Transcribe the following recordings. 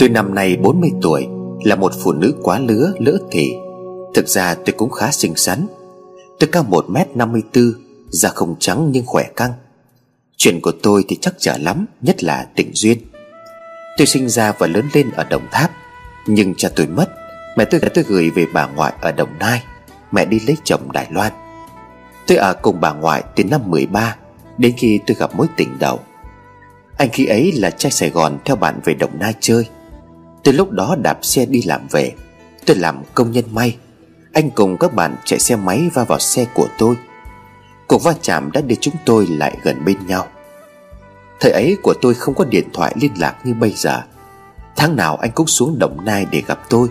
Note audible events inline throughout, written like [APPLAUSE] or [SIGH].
Tôi năm nay 40 tuổi, Là một phụ nữ quá lứa, lỡ thì. Thực ra tôi cũng khá xinh xắn. Tôi cao 1m54 Da không trắng nhưng khỏe căng. Chuyện của tôi thì chắc chở lắm, Nhất là tình duyên. Tôi sinh ra và lớn lên ở Đồng Tháp, Nhưng cha tôi mất, Mẹ tôi đã tôi gửi về bà ngoại ở Đồng Nai. Mẹ đi lấy chồng Đài Loan. Tôi ở cùng bà ngoại từ năm 13 Đến khi tôi gặp mối tình đầu. Anh khi ấy là trai Sài Gòn Theo bạn về Đồng Nai chơi. Từ lúc đó đạp xe đi làm về, Tôi làm công nhân may. Anh cùng các bạn chạy xe máy va vào xe của tôi. Cuộc va chạm đã đưa chúng tôi lại gần bên nhau. Thời ấy của tôi không có điện thoại liên lạc như bây giờ. Tháng nào anh cũng xuống Đồng Nai để gặp tôi.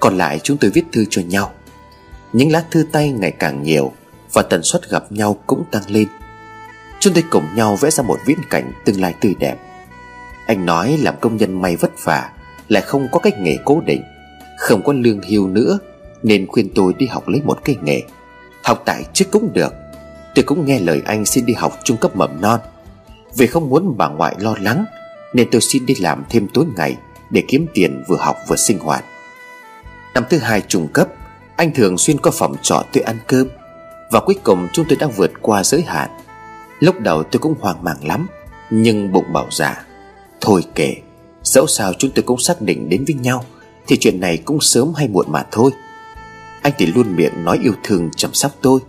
Còn lại chúng tôi viết thư cho nhau. Những lá thư tay ngày càng nhiều Và tần suất gặp nhau cũng tăng lên. Chúng tôi cùng nhau vẽ ra một viễn cảnh tương lai tươi đẹp. Anh nói làm công nhân may vất vả lại không có cách nghề cố định Không có lương hưu nữa Nên khuyên tôi đi học lấy một cái nghề. Học tại chức cũng được Tôi cũng nghe lời anh xin đi học trung cấp mầm non. Vì không muốn bà ngoại lo lắng Nên tôi xin đi làm thêm tối ngày Để kiếm tiền vừa học vừa sinh hoạt. Năm thứ hai trung cấp Anh thường xuyên có phòng trọ tôi ăn cơm. Và cuối cùng chúng tôi đã vượt qua giới hạn. Lúc đầu tôi cũng hoang mang lắm Nhưng bụng bảo già, dạ. Thôi kể Dẫu sao chúng tôi cũng xác định đến với nhau, Thì chuyện này cũng sớm hay muộn mà thôi. Anh thì luôn miệng nói yêu thương chăm sóc tôi.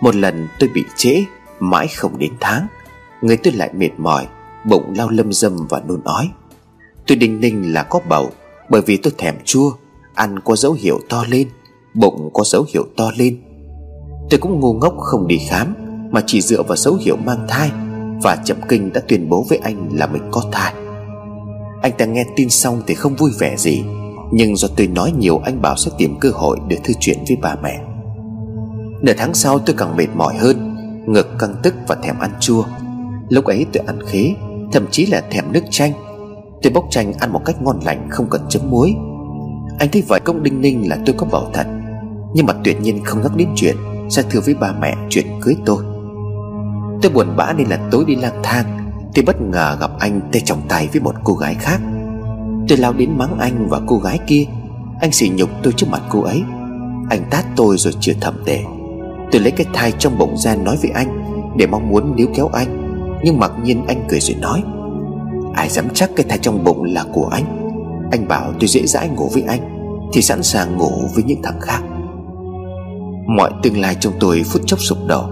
Một lần tôi bị trễ, Mãi không đến tháng, Người tôi lại mệt mỏi, Bụng lao lâm dâm và nôn ói. Tôi đinh ninh là có bầu, Bởi vì tôi thèm chua, Ăn có dấu hiệu to lên, Bụng có dấu hiệu to lên. Tôi cũng ngu ngốc không đi khám, Mà chỉ dựa vào dấu hiệu mang thai, Và chậm kinh đã tuyên bố với anh là mình có thai. Anh ta nghe tin xong thì không vui vẻ gì. Nhưng do tôi nói nhiều, anh bảo sẽ tìm cơ hội để thư chuyện với bà mẹ. Nửa tháng sau tôi càng mệt mỏi hơn, Ngực căng tức và thèm ăn chua. Lúc ấy tôi ăn khế, Thậm chí là thèm nước chanh. Tôi bốc chanh ăn một cách ngon lành, không cần chấm muối. Anh thấy vậy công đinh ninh là tôi có bầu thật. Nhưng mà tuyệt nhiên không nhắc đến chuyện Sẽ thưa với ba mẹ chuyện cưới tôi. Tôi buồn bã nên là tối đi lang thang. Tôi bất ngờ gặp anh tay trong tay với một cô gái khác. Tôi lao đến mắng anh và cô gái kia. Anh sỉ nhục tôi trước mặt cô ấy. Anh tát tôi rồi chửi thầm tệ. Tôi lấy cái thai trong bụng ra nói với anh, Để mong muốn níu kéo anh. Nhưng mặc nhiên anh cười rồi nói, Ai dám chắc cái thai trong bụng là của anh? Anh bảo tôi dễ dãi ngủ với anh, Thì sẵn sàng ngủ với những thằng khác. Mọi tương lai trong tôi phút chốc sụp đổ.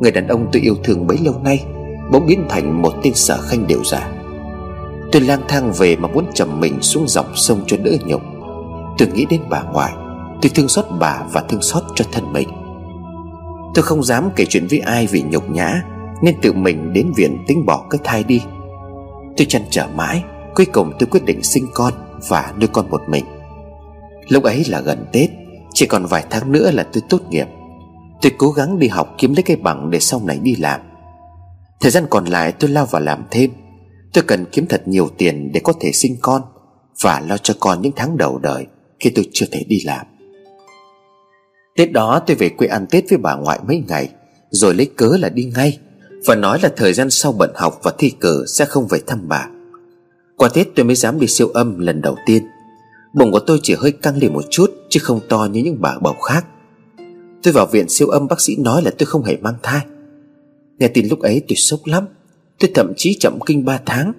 Người đàn ông tôi yêu thương bấy lâu nay Bỗng biến thành một tên sở khanh đều giả Tôi lang thang về mà muốn chầm mình xuống dòng sông cho đỡ nhục. Tôi nghĩ đến bà ngoại Tôi thương xót bà và thương xót cho thân mình. Tôi không dám kể chuyện với ai vì nhục nhã, Nên tự mình đến viện tính bỏ cái thai đi. Tôi chăn trở mãi, Cuối cùng tôi quyết định sinh con Và nuôi con một mình. Lúc ấy là gần Tết, Chỉ còn vài tháng nữa là tôi tốt nghiệp. Tôi cố gắng đi học kiếm lấy cái bằng Để sau này đi làm. Thời gian còn lại tôi lao vào làm thêm. Tôi cần kiếm thật nhiều tiền để có thể sinh con Và lo cho con những tháng đầu đời Khi tôi chưa thể đi làm. Tết đó tôi về quê ăn Tết với bà ngoại mấy ngày, Rồi lấy cớ là đi ngay Và nói là thời gian sau bận học và thi cử Sẽ không về thăm bà. Qua Tết tôi mới dám đi siêu âm lần đầu tiên. Bụng của tôi chỉ hơi căng lên một chút Chứ không to như những bà bầu khác. Tôi vào viện siêu âm bác sĩ nói là tôi không hề mang thai. Nghe tin lúc ấy tôi sốc lắm. Tôi thậm chí chậm kinh 3 tháng.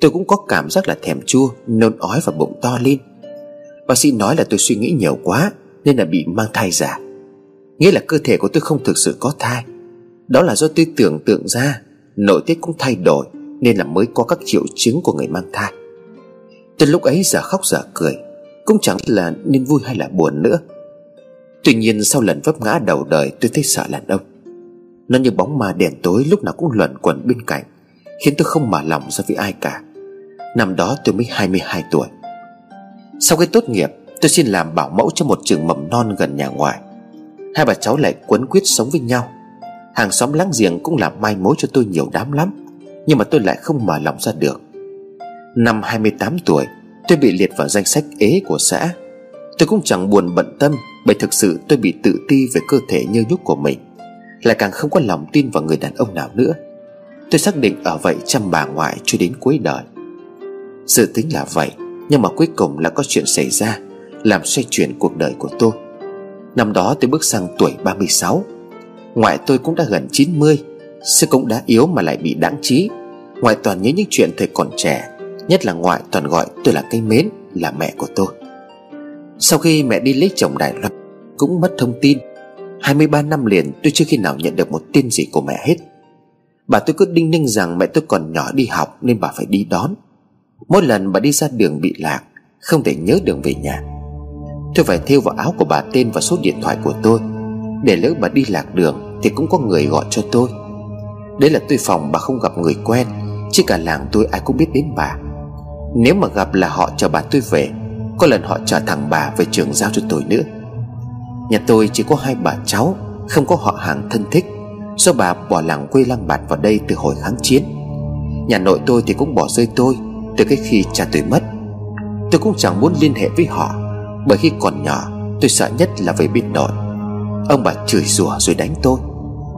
Tôi cũng có cảm giác là thèm chua, Nôn ói và bụng to lên. Bác sĩ nói là tôi suy nghĩ nhiều quá, nên là bị mang thai giả. Nghĩa là cơ thể của tôi không thực sự có thai. Đó là do tôi tưởng tượng ra, Nội tiết cũng thay đổi, Nên là mới có các triệu chứng của người mang thai. Tôi lúc ấy giờ khóc giờ cười, Cũng chẳng là nên vui hay là buồn nữa. Tuy nhiên sau lần vấp ngã đầu đời, tôi thấy sợ đàn ông nó như bóng ma đèn tối lúc nào cũng luẩn quẩn bên cạnh, Khiến tôi không mở lòng ra với ai cả. Năm đó tôi mới 22 tuổi. Sau khi tốt nghiệp, Tôi xin làm bảo mẫu cho một trường mầm non gần nhà ngoài Hai bà cháu lại quấn quyết sống với nhau. Hàng xóm láng giềng cũng làm mai mối cho tôi nhiều đám lắm, Nhưng mà tôi lại không mở lòng ra được. Năm 28 tuổi, Tôi bị liệt vào danh sách ế của xã. Tôi cũng chẳng buồn bận tâm Bởi thực sự tôi bị tự ti về cơ thể nhơ nhúc của mình. Lại càng không có lòng tin vào người đàn ông nào nữa. Tôi xác định ở vậy chăm bà ngoại cho đến cuối đời. Sự tính là vậy, Nhưng mà cuối cùng là có chuyện xảy ra, Làm xoay chuyển cuộc đời của tôi. Năm đó tôi bước sang tuổi 36 Ngoại tôi cũng đã gần 90 Sức cũng đã yếu mà lại bị đáng trí Ngoại toàn nhớ những chuyện thời còn trẻ, Nhất là ngoại toàn gọi tôi là cây mến, Là mẹ của tôi. Sau khi mẹ đi lấy chồng Đài Loan, Cũng mất thông tin. 23 năm liền, tôi chưa khi nào nhận được một tin gì của mẹ hết. Bà tôi cứ đinh ninh rằng mẹ tôi còn nhỏ đi học Nên bà phải đi đón. Mỗi lần bà đi ra đường bị lạc, Không thể nhớ đường về nhà. Tôi phải thêu vào áo của bà tên và số điện thoại của tôi. Để lỡ bà đi lạc đường Thì cũng có người gọi cho tôi. Đấy là tôi phòng bà không gặp người quen, Chứ cả làng tôi ai cũng biết đến bà. Nếu mà gặp là họ chờ bà tôi về, Có lần họ chờ thằng bà về trường giao cho tôi nữa. Nhà tôi chỉ có hai bà cháu, Không có họ hàng thân thích. Do bà bỏ làng quê lăng bạt vào đây từ hồi kháng chiến. Nhà nội tôi thì cũng bỏ rơi tôi Từ cái khi cha tôi mất. Tôi cũng chẳng muốn liên hệ với họ, Bởi khi còn nhỏ, Tôi sợ nhất là về bên nội. Ông bà chửi rủa rồi đánh tôi.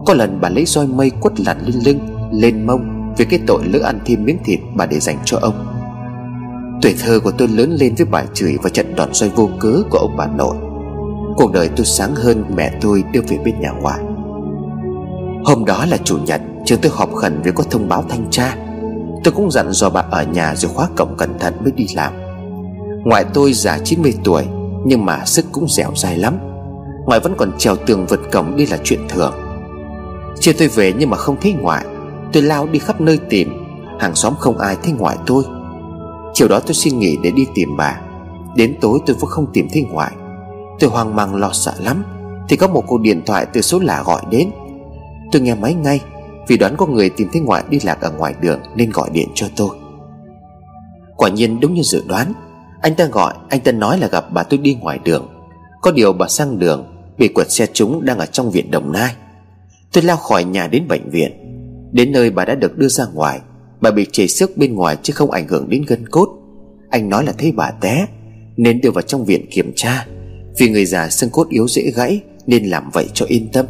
Có lần bà lấy roi mây quất lặn lên lưng, Lên mông Vì cái tội lỡ ăn thêm miếng thịt bà để dành cho ông. Tuổi thơ của tôi lớn lên với bài chửi Và trận đòn roi vô cớ của ông bà nội. Cuộc đời tôi sáng hơn mẹ tôi đưa về bên nhà ngoại. Hôm đó là chủ nhật, Trường tôi họp khẩn vì có thông báo thanh tra. Tôi cũng dặn dò bà ở nhà rồi khóa cổng cẩn thận mới đi làm. Ngoại tôi già 90 tuổi, Nhưng mà sức cũng dẻo dai lắm. Ngoại vẫn còn trèo tường vượt cổng đi là chuyện thường. Chiều tôi về nhưng mà không thấy ngoại. Tôi lao đi khắp nơi tìm, Hàng xóm không ai thấy ngoại tôi. Chiều đó tôi xin nghỉ để đi tìm bà. Đến tối tôi vẫn không tìm thấy ngoại. Tôi hoang mang lo sợ lắm. Thì có một cuộc điện thoại từ số lạ gọi đến. Tôi nghe máy ngay, Vì đoán có người tìm thấy ngoại đi lạc ở ngoài đường Nên gọi điện cho tôi. Quả nhiên đúng như dự đoán, Anh ta gọi, Anh ta nói là gặp bà tôi đi ngoài đường. Có điều bà sang đường, Bị quật xe trúng đang ở trong viện Đồng Nai. Tôi lao khỏi nhà đến bệnh viện. Đến nơi bà đã được đưa ra ngoài, Bà bị chảy xước bên ngoài chứ không ảnh hưởng đến gân cốt. Anh nói là thấy bà té, Nên đưa vào trong viện kiểm tra. Vì người già xương cốt yếu dễ gãy Nên làm vậy cho yên tâm.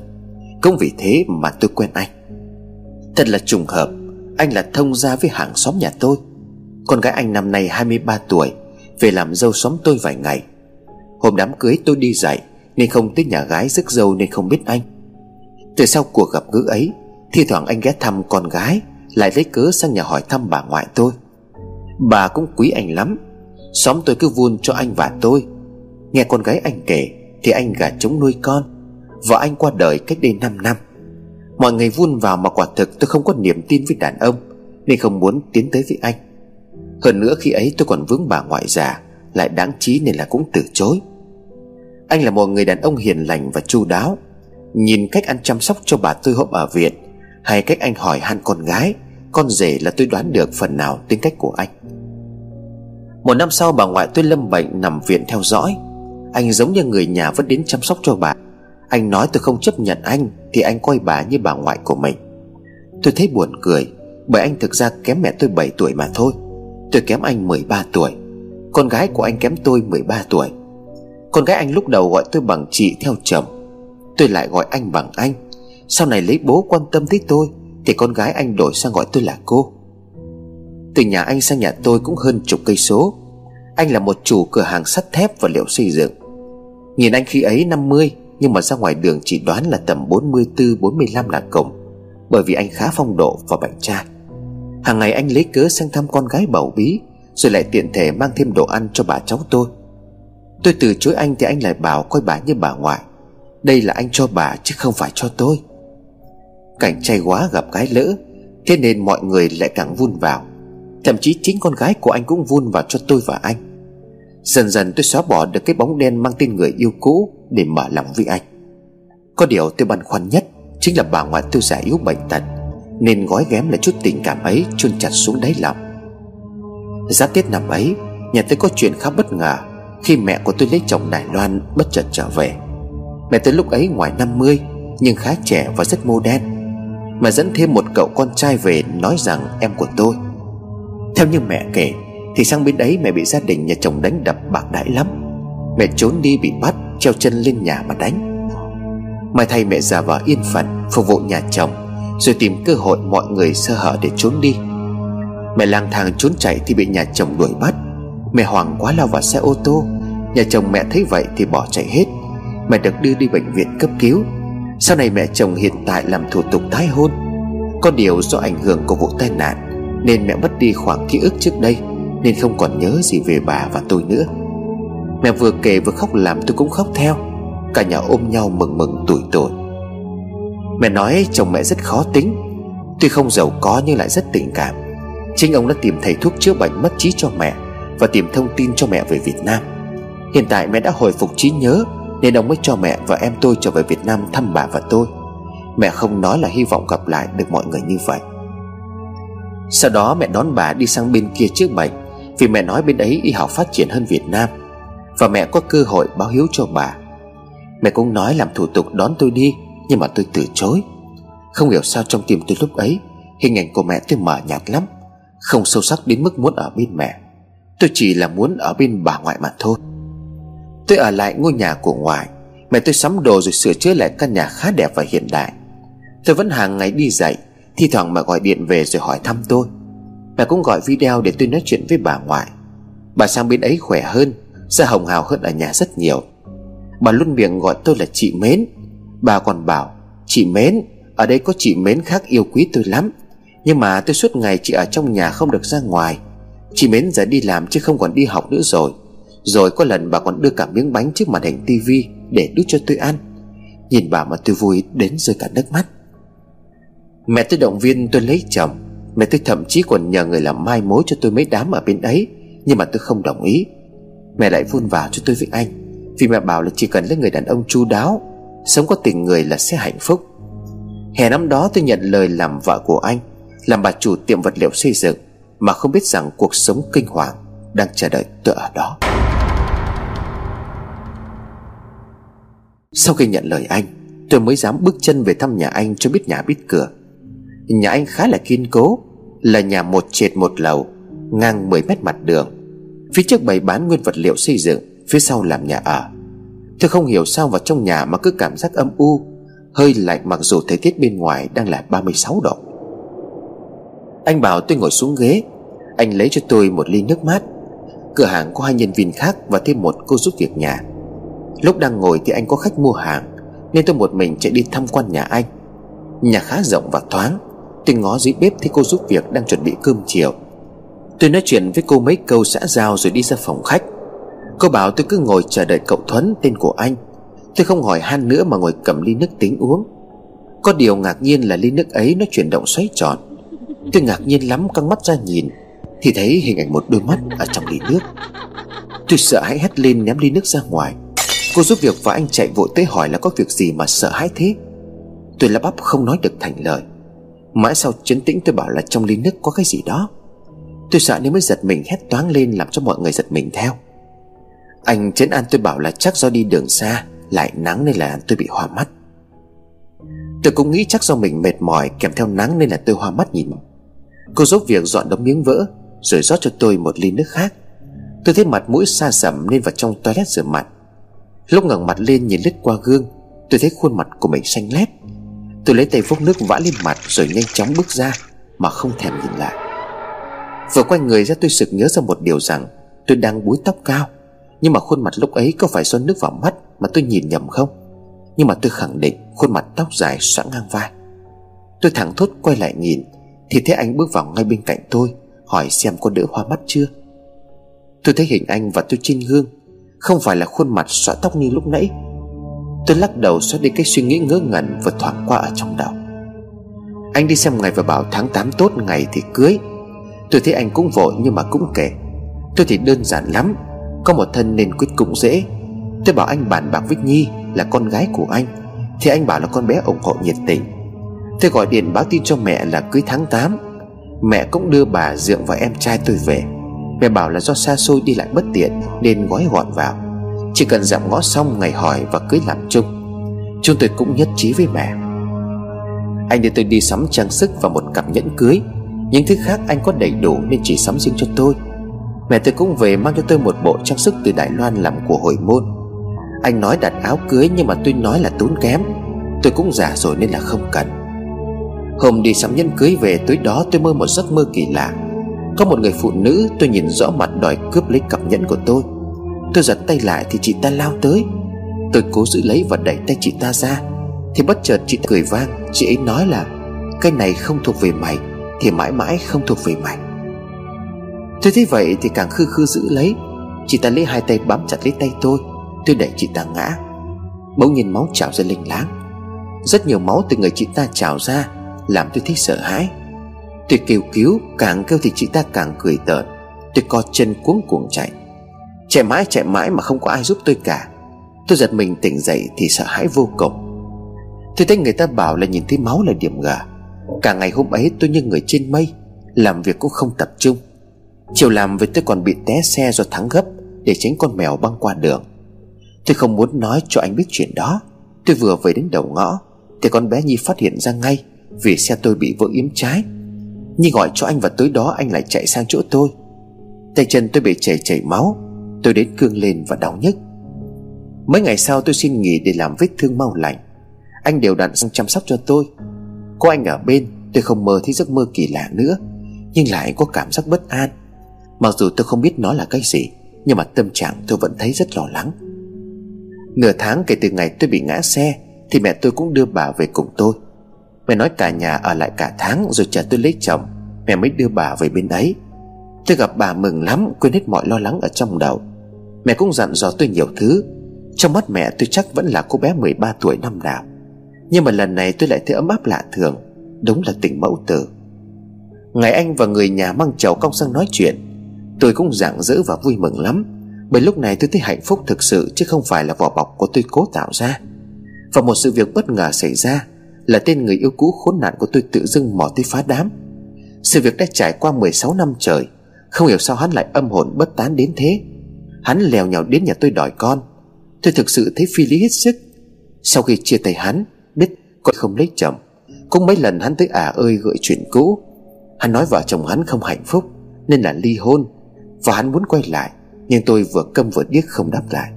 Cũng vì thế mà tôi quen anh. Thật là trùng hợp, Anh là thông gia với hàng xóm nhà tôi. Con gái anh năm nay 23 tuổi, Về làm dâu xóm tôi vài ngày. Hôm đám cưới tôi đi dạy Nên không tới nhà gái rước dâu nên không biết anh. Từ sau cuộc gặp gỡ ấy Thì thoảng anh ghé thăm con gái, Lại lấy cớ sang nhà hỏi thăm bà ngoại tôi. Bà cũng quý anh lắm, Xóm tôi cứ vun cho anh và tôi. Nghe con gái anh kể, Thì anh gả chống nuôi con. Vợ anh qua đời cách đây 5 năm. Mọi người vun vào mà quả thực tôi không có niềm tin với đàn ông, Nên không muốn tiến tới với anh. Hơn nữa khi ấy tôi còn vướng bà ngoại già, Lại đáng trí nên là cũng từ chối. Anh là một người đàn ông hiền lành và chu đáo. Nhìn cách anh chăm sóc cho bà tôi hôm ở viện, Hay cách anh hỏi han con gái, Con rể là tôi đoán được phần nào tính cách của anh. Một năm sau bà ngoại tôi lâm bệnh nằm viện theo dõi. Anh giống như người nhà vẫn đến chăm sóc cho bà. Anh nói tôi không chấp nhận anh, Thì anh coi bà như bà ngoại của mình. Tôi thấy buồn cười, Bởi anh thực ra kém mẹ tôi 7 tuổi mà thôi. Tôi kém anh 13 tuổi. Con gái của anh kém tôi 13 tuổi. Con gái anh lúc đầu gọi tôi bằng chị theo chồng. Tôi lại gọi anh bằng anh. Sau này lấy bố quan tâm tới tôi, Thì con gái anh đổi sang gọi tôi là cô. Từ nhà anh sang nhà tôi cũng hơn chục cây số. Anh là một chủ cửa hàng sắt thép và liệu xây dựng. Nhìn anh khi ấy 50 nhưng mà ra ngoài đường chỉ đoán là tầm 44-45 là cùng Bởi vì anh khá phong độ và bảnh trai Hàng ngày anh lấy cớ sang thăm con gái bầu bí, Rồi lại tiện thể mang thêm đồ ăn cho bà cháu tôi. Tôi từ chối anh thì anh lại bảo coi bà như bà ngoại. Đây là anh cho bà chứ không phải cho tôi. Cảnh trai quá gặp cái lỡ, Thế nên mọi người lại càng vun vào. Thậm chí chính con gái của anh cũng vun vào cho tôi và anh. Dần dần tôi xóa bỏ được cái bóng đen mang tên người yêu cũ Để mở lòng với anh. Có điều tôi băn khoăn nhất Chính là bà ngoại tôi già yếu bệnh tật, Nên gói ghém là chút tình cảm ấy chôn chặt xuống đáy lòng. Giá Tết năm ấy, Nhà tôi có chuyện khá bất ngờ Khi mẹ của tôi lấy chồng Đài Loan bất chợt trở về. Mẹ tôi lúc ấy ngoài 50 Nhưng khá trẻ và rất mô đen, Mà dẫn thêm một cậu con trai về Nói rằng em của tôi. Theo như mẹ kể thì sang bên ấy mẹ bị gia đình nhà chồng đánh đập bạc đãi lắm. Mẹ trốn đi bị bắt, Treo chân lên nhà mà đánh. Mai thay mẹ già vào yên phận, Phục vụ nhà chồng, Rồi tìm cơ hội mọi người sơ hở để trốn đi. Mẹ lang thang trốn chạy thì bị nhà chồng đuổi bắt. Mẹ hoảng quá lao vào xe ô tô. Nhà chồng mẹ thấy vậy thì bỏ chạy hết. Mẹ được đưa đi bệnh viện cấp cứu. Sau này mẹ chồng hiện tại làm thủ tục tái hôn. Có điều do ảnh hưởng của vụ tai nạn, Nên mẹ mất đi khoảng ký ức trước đây. Nên không còn nhớ gì về bà và tôi nữa. Mẹ vừa kể vừa khóc làm tôi cũng khóc theo. Cả nhà ôm nhau mừng mừng tuổi tuổi Mẹ nói chồng mẹ rất khó tính. Tuy không giàu có nhưng lại rất tình cảm. Chính ông đã tìm thầy thuốc chữa bệnh mất trí cho mẹ Và tìm thông tin cho mẹ về Việt Nam. Hiện tại mẹ đã hồi phục trí nhớ Nên ông mới cho mẹ và em tôi trở về Việt Nam thăm bà và tôi. Mẹ không nói là hy vọng gặp lại được mọi người như vậy. Sau đó mẹ đón bà đi sang bên kia chữa bệnh. Vì mẹ nói bên ấy y học phát triển hơn Việt Nam, Và mẹ có cơ hội báo hiếu cho bà. Mẹ cũng nói làm thủ tục đón tôi đi, Nhưng mà tôi từ chối. Không hiểu sao trong tim tôi lúc ấy, Hình ảnh của mẹ tôi mờ nhạt lắm, Không sâu sắc đến mức muốn ở bên mẹ. Tôi chỉ là muốn ở bên bà ngoại mà thôi. Tôi ở lại ngôi nhà của ngoại, Mẹ tôi sắm đồ rồi sửa chữa lại căn nhà khá đẹp và hiện đại. Tôi vẫn hàng ngày đi dạy, Thi thoảng mẹ gọi điện về rồi hỏi thăm tôi. Mẹ cũng gọi video để tôi nói chuyện với bà ngoại. Bà sang bên ấy khỏe hơn, sẽ hồng hào hơn ở nhà rất nhiều. Bà luôn miệng gọi tôi là chị Mến. Bà còn bảo, Chị Mến, Ở đây có chị Mến khác yêu quý tôi lắm. Nhưng mà tôi suốt ngày chỉ ở trong nhà không được ra ngoài. Chị Mến giờ đi làm chứ không còn đi học nữa rồi. Rồi có lần bà còn đưa cả miếng bánh trước màn hình tivi Để đút cho tôi ăn. Nhìn bà mà tôi vui đến rơi cả nước mắt. Mẹ tôi động viên tôi lấy chồng. Mẹ tôi thậm chí còn nhờ người làm mai mối cho tôi mấy đám ở bên ấy, Nhưng mà tôi không đồng ý. Mẹ lại vun vào cho tôi với anh, Vì mẹ bảo là chỉ cần lấy người đàn ông chu đáo, Sống có tình người là sẽ hạnh phúc. Hè năm đó tôi nhận lời làm vợ của anh, Làm bà chủ tiệm vật liệu xây dựng, Mà không biết rằng cuộc sống kinh hoàng Đang chờ đợi tôi ở đó. Sau khi nhận lời anh, Tôi mới dám bước chân về thăm nhà anh cho biết nhà biết cửa. Nhà anh khá là kiên cố là nhà một trệt một lầu, Ngang 10 mét mặt đường. Phía trước bày bán nguyên vật liệu xây dựng, Phía sau làm nhà ở. Tôi không hiểu sao vào trong nhà mà cứ cảm giác âm u, Hơi lạnh mặc dù thời tiết bên ngoài đang là 36 độ. Anh bảo tôi ngồi xuống ghế, Anh lấy cho tôi một ly nước mát. Cửa hàng có hai nhân viên khác Và thêm một cô giúp việc nhà. Lúc đang ngồi thì anh có khách mua hàng, Nên tôi một mình chạy đi tham quan nhà anh. Nhà khá rộng và thoáng Tôi ngó dưới bếp thấy cô giúp việc đang chuẩn bị cơm chiều. Tôi nói chuyện với cô mấy câu xã giao rồi đi ra phòng khách. Cô bảo tôi cứ ngồi chờ đợi cậu Thuấn, tên của anh. Tôi không hỏi han nữa mà ngồi cầm ly nước tính uống. Có điều ngạc nhiên là ly nước ấy nó chuyển động xoay tròn. Tôi ngạc nhiên lắm, căng mắt ra nhìn, Thì thấy hình ảnh một đôi mắt ở trong ly nước. Tôi sợ hãi hét lên ném ly nước ra ngoài. Cô giúp việc và anh chạy vội tới hỏi là có việc gì mà sợ hãi thế. Tôi lắp bắp không nói được thành lời. Mãi sau chấn tĩnh tôi bảo là trong ly nước có cái gì đó. Tôi sợ nếu mới giật mình hét toáng lên Làm cho mọi người giật mình theo. Anh chấn an tôi bảo là chắc do đi đường xa, Lại nắng nên là tôi bị hoa mắt. Tôi cũng nghĩ chắc do mình mệt mỏi Kèm theo nắng nên là tôi hoa mắt nhìn. Cô giúp việc dọn đống miếng vỡ, Rồi rót cho tôi một ly nước khác. Tôi thấy mặt mũi xa sầm nên vào trong toilet rửa mặt. Lúc ngẩng mặt lên nhìn lướt qua gương, Tôi thấy khuôn mặt của mình xanh lét. Tôi lấy tay phúc nước vã lên mặt Rồi nhanh chóng bước ra Mà không thèm nhìn lại. Vừa quay người ra tôi sực nhớ ra một điều rằng Tôi đang búi tóc cao, Nhưng mà khuôn mặt lúc ấy có phải do nước vào mắt Mà tôi nhìn nhầm không? Nhưng mà tôi khẳng định khuôn mặt tóc dài xoãng ngang vai. Tôi thẳng thốt quay lại nhìn, Thì thấy anh bước vào ngay bên cạnh tôi, Hỏi xem có đỡ hoa mắt chưa. Tôi thấy hình anh và tôi trên gương, Không phải là khuôn mặt xõa tóc như lúc nãy Tôi lắc đầu xóa đi cái suy nghĩ ngớ ngẩn Vừa thoảng qua ở trong đầu. Anh đi xem ngày và bảo tháng 8 tốt, ngày thì cưới. Tôi thấy anh cũng vội nhưng mà cũng kể Tôi thì đơn giản lắm, Có một thân nên quyết cũng dễ. Tôi bảo anh bàn bạc với Nhi Là con gái của anh, Thì anh bảo là con bé ủng hộ nhiệt tình. Tôi gọi điện báo tin cho mẹ là cưới tháng 8 Mẹ cũng đưa bà Dượng và em trai tôi về. Mẹ bảo là do xa xôi đi lại bất tiện Nên gói gọn vào. Chỉ cần dặm ngõ xong ngày hỏi và cưới làm chung, Chúng tôi cũng nhất trí với mẹ. Anh đưa tôi đi sắm trang sức và một cặp nhẫn cưới. Những thứ khác anh có đầy đủ nên chỉ sắm riêng cho tôi. Mẹ tôi cũng về mang cho tôi một bộ trang sức từ Đài Loan làm của hồi môn. Anh nói đặt áo cưới nhưng mà tôi nói là tốn kém. Tôi cũng già rồi nên là không cần. Hôm đi sắm nhẫn cưới về, tối đó tôi mơ một giấc mơ kỳ lạ. Có một người phụ nữ, tôi nhìn rõ mặt đòi cướp lấy cặp nhẫn của tôi. Tôi giật tay lại thì chị ta lao tới. Tôi cố giữ lấy và đẩy tay chị ta ra. Thì bất chợt chị ta cười vang. Chị ấy nói là, Cái này không thuộc về mày, Thì mãi mãi không thuộc về mày. Tôi thấy vậy thì càng khư khư giữ lấy. Chị ta lấy hai tay bám chặt lấy tay tôi. Tôi đẩy chị ta ngã. Bỗng nhìn máu trào ra linh láng. Rất nhiều máu từ người chị ta trào ra, Làm tôi thấy sợ hãi. Tôi kêu cứu, Càng kêu thì chị ta càng cười tợn. Tôi co chân cuống cuồng chạy. Chạy mãi chạy mãi mà không có ai giúp tôi cả. Tôi giật mình tỉnh dậy thì sợ hãi vô cùng. Tôi thấy người ta bảo là nhìn thấy máu là điểm gà Cả ngày hôm ấy tôi như người trên mây, Làm việc cũng không tập trung. Chiều làm với tôi còn bị té xe do thắng gấp Để tránh con mèo băng qua đường. Tôi không muốn nói cho anh biết chuyện đó. Tôi vừa về đến đầu ngõ, Thì con bé Nhi phát hiện ra ngay Vì xe tôi bị vỡ yếm trái. Nhi gọi cho anh và tới đó anh lại chạy sang chỗ tôi. Tay chân tôi bị chảy chảy máu. Tôi đến cương lên và đau nhức. Mấy ngày sau tôi xin nghỉ để làm vết thương mau lành Anh đều đặn sang chăm sóc cho tôi. Có anh ở bên, Tôi không mơ thấy giấc mơ kỳ lạ nữa, Nhưng lại có cảm giác bất an. Mặc dù tôi không biết nó là cái gì, Nhưng mà tâm trạng tôi vẫn thấy rất lo lắng. Nửa tháng kể từ ngày tôi bị ngã xe, Thì mẹ tôi cũng đưa bà về cùng tôi. Mẹ nói cả nhà ở lại cả tháng Rồi chờ tôi lấy chồng, Mẹ mới đưa bà về bên ấy. Tôi gặp bà mừng lắm, Quên hết mọi lo lắng ở trong đầu. Mẹ cũng dặn dò tôi nhiều thứ. Trong mắt mẹ tôi chắc vẫn là cô bé 13 tuổi năm nào. Nhưng mà lần này tôi lại thấy ấm áp lạ thường, Đúng là tình mẫu tử. Ngày anh và người nhà mang chầu cong sang nói chuyện, Tôi cũng rạng rỡ và vui mừng lắm. Bởi lúc này tôi thấy hạnh phúc thực sự Chứ không phải là vỏ bọc của tôi cố tạo ra. Và một sự việc bất ngờ xảy ra Là tên người yêu cũ khốn nạn của tôi tự dưng mò tới phá đám. Sự việc đã trải qua 16 năm trời, Không hiểu sao hắn lại âm hồn bất tán đến thế. Hắn lèo nhào đến nhà tôi đòi con. Tôi thực sự thấy phi lý hết sức. Sau khi chia tay hắn, Biết con không lấy chồng. Cũng mấy lần hắn tới à ơi gợi chuyện cũ. Hắn nói vợ chồng hắn không hạnh phúc, Nên là ly hôn. Và hắn muốn quay lại, Nhưng tôi vừa câm vừa điếc không đáp lại.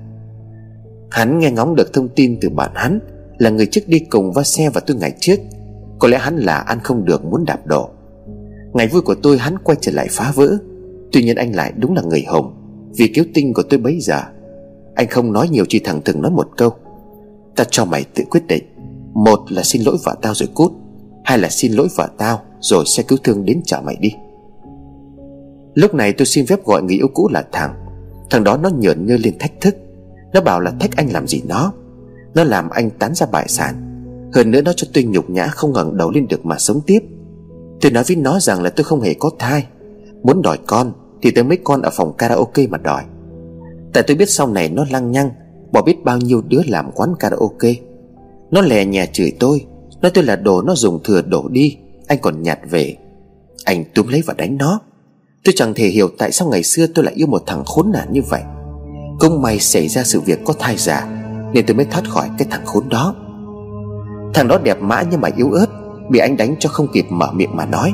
Hắn nghe ngóng được thông tin từ bạn hắn, Là người trước đi cùng va xe vào tôi ngày trước. Có lẽ hắn là ăn không được muốn đạp đổ Ngày vui của tôi hắn quay trở lại phá vỡ. Tuy nhiên anh lại đúng là người hùng. Vì cứu tinh của tôi bấy giờ, Anh không nói nhiều chỉ thẳng thừng nói một câu. Ta cho mày tự quyết định, Một là xin lỗi vợ tao rồi cút, Hai là xin lỗi vợ tao Rồi xe cứu thương đến chở mày đi. Lúc này tôi xin phép gọi người yêu cũ là thằng. Thằng đó nó nhởn như lên thách thức. Nó bảo là thách anh làm gì nó? Nó làm anh tán ra bại sản. Hơn nữa nó cho tôi nhục nhã không ngẩng đầu lên được mà sống tiếp. Tôi nói với nó rằng là tôi không hề có thai, Muốn đòi con thì tới mấy con ở phòng karaoke mà đòi. Tại tôi biết sau này nó lăng nhăng, Bỏ biết bao nhiêu đứa làm quán karaoke. Nó lè nhà chửi tôi, Nói tôi là đồ nó dùng thừa đổ đi, Anh còn nhặt về. Anh túm lấy và đánh nó. Tôi chẳng thể hiểu tại sao ngày xưa tôi lại yêu một thằng khốn nạn như vậy. Công may xảy ra sự việc có thai giả Nên tôi mới thoát khỏi cái thằng khốn đó. Thằng đó đẹp mã nhưng mà yếu ớt, Bị anh đánh cho không kịp mở miệng mà nói.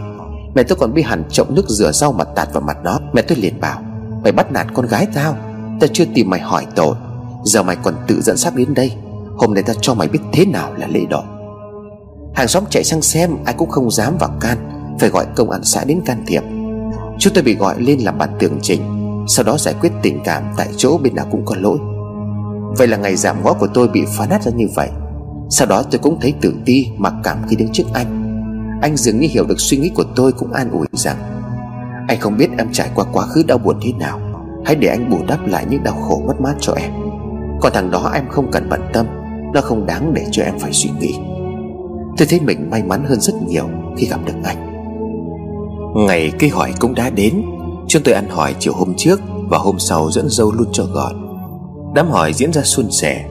Mẹ tôi còn bị hẳn chậu nước rửa rau mà tạt vào mặt nó. Mẹ tôi liền bảo, Mày bắt nạt con gái tao? Tao chưa tìm mày hỏi tội. Giờ mày còn tự dẫn sắp đến đây. Hôm nay tao cho mày biết thế nào là lễ độ. Hàng xóm chạy sang xem, Ai cũng không dám vào can, Phải gọi công an xã đến can thiệp. Chúng tôi bị gọi lên làm bản tường trình Sau đó giải quyết tình cảm tại chỗ bên nào cũng có lỗi. Vậy là ngày giảm ngõ của tôi bị phá nát ra như vậy. Sau đó tôi cũng thấy tự ti, Mặc cảm khi đứng trước anh. Anh dường như hiểu được suy nghĩ của tôi cũng an ủi rằng, Anh không biết em trải qua quá khứ đau buồn thế nào. Hãy để anh bù đắp lại những đau khổ mất mát cho em. Còn thằng đó em không cần bận tâm, Nó không đáng để cho em phải suy nghĩ. Tôi thấy mình may mắn hơn rất nhiều khi gặp được anh. Ngày cây hỏi cũng đã đến, Chúng tôi ăn hỏi chiều hôm trước Và hôm sau dẫn dâu luôn cho gọn. Đám hỏi diễn ra suôn sẻ.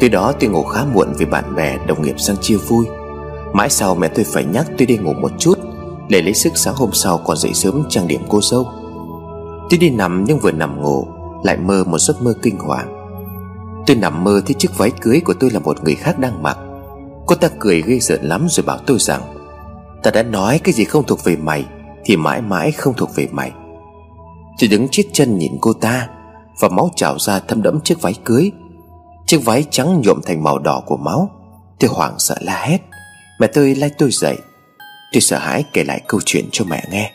Tuy đó tôi ngủ khá muộn vì bạn bè, đồng nghiệp sang chia vui. Mãi sau mẹ tôi phải nhắc tôi đi ngủ một chút, Để lấy sức sáng hôm sau còn dậy sớm trang điểm cô dâu. Tôi đi nằm nhưng vừa nằm ngủ, Lại mơ một giấc mơ kinh hoàng. Tôi nằm mơ thấy chiếc váy cưới của tôi là một người khác đang mặc. Cô ta cười ghê rợn lắm rồi bảo tôi rằng, Ta đã nói cái gì không thuộc về mày Thì mãi mãi không thuộc về mày. Tôi đứng chết chân nhìn cô ta Và máu trào ra thấm đẫm chiếc váy cưới. Chiếc váy trắng nhuộm thành màu đỏ của máu. Tôi hoảng sợ la hét. Mẹ tôi lay tôi dậy. Tôi sợ hãi kể lại câu chuyện cho mẹ nghe.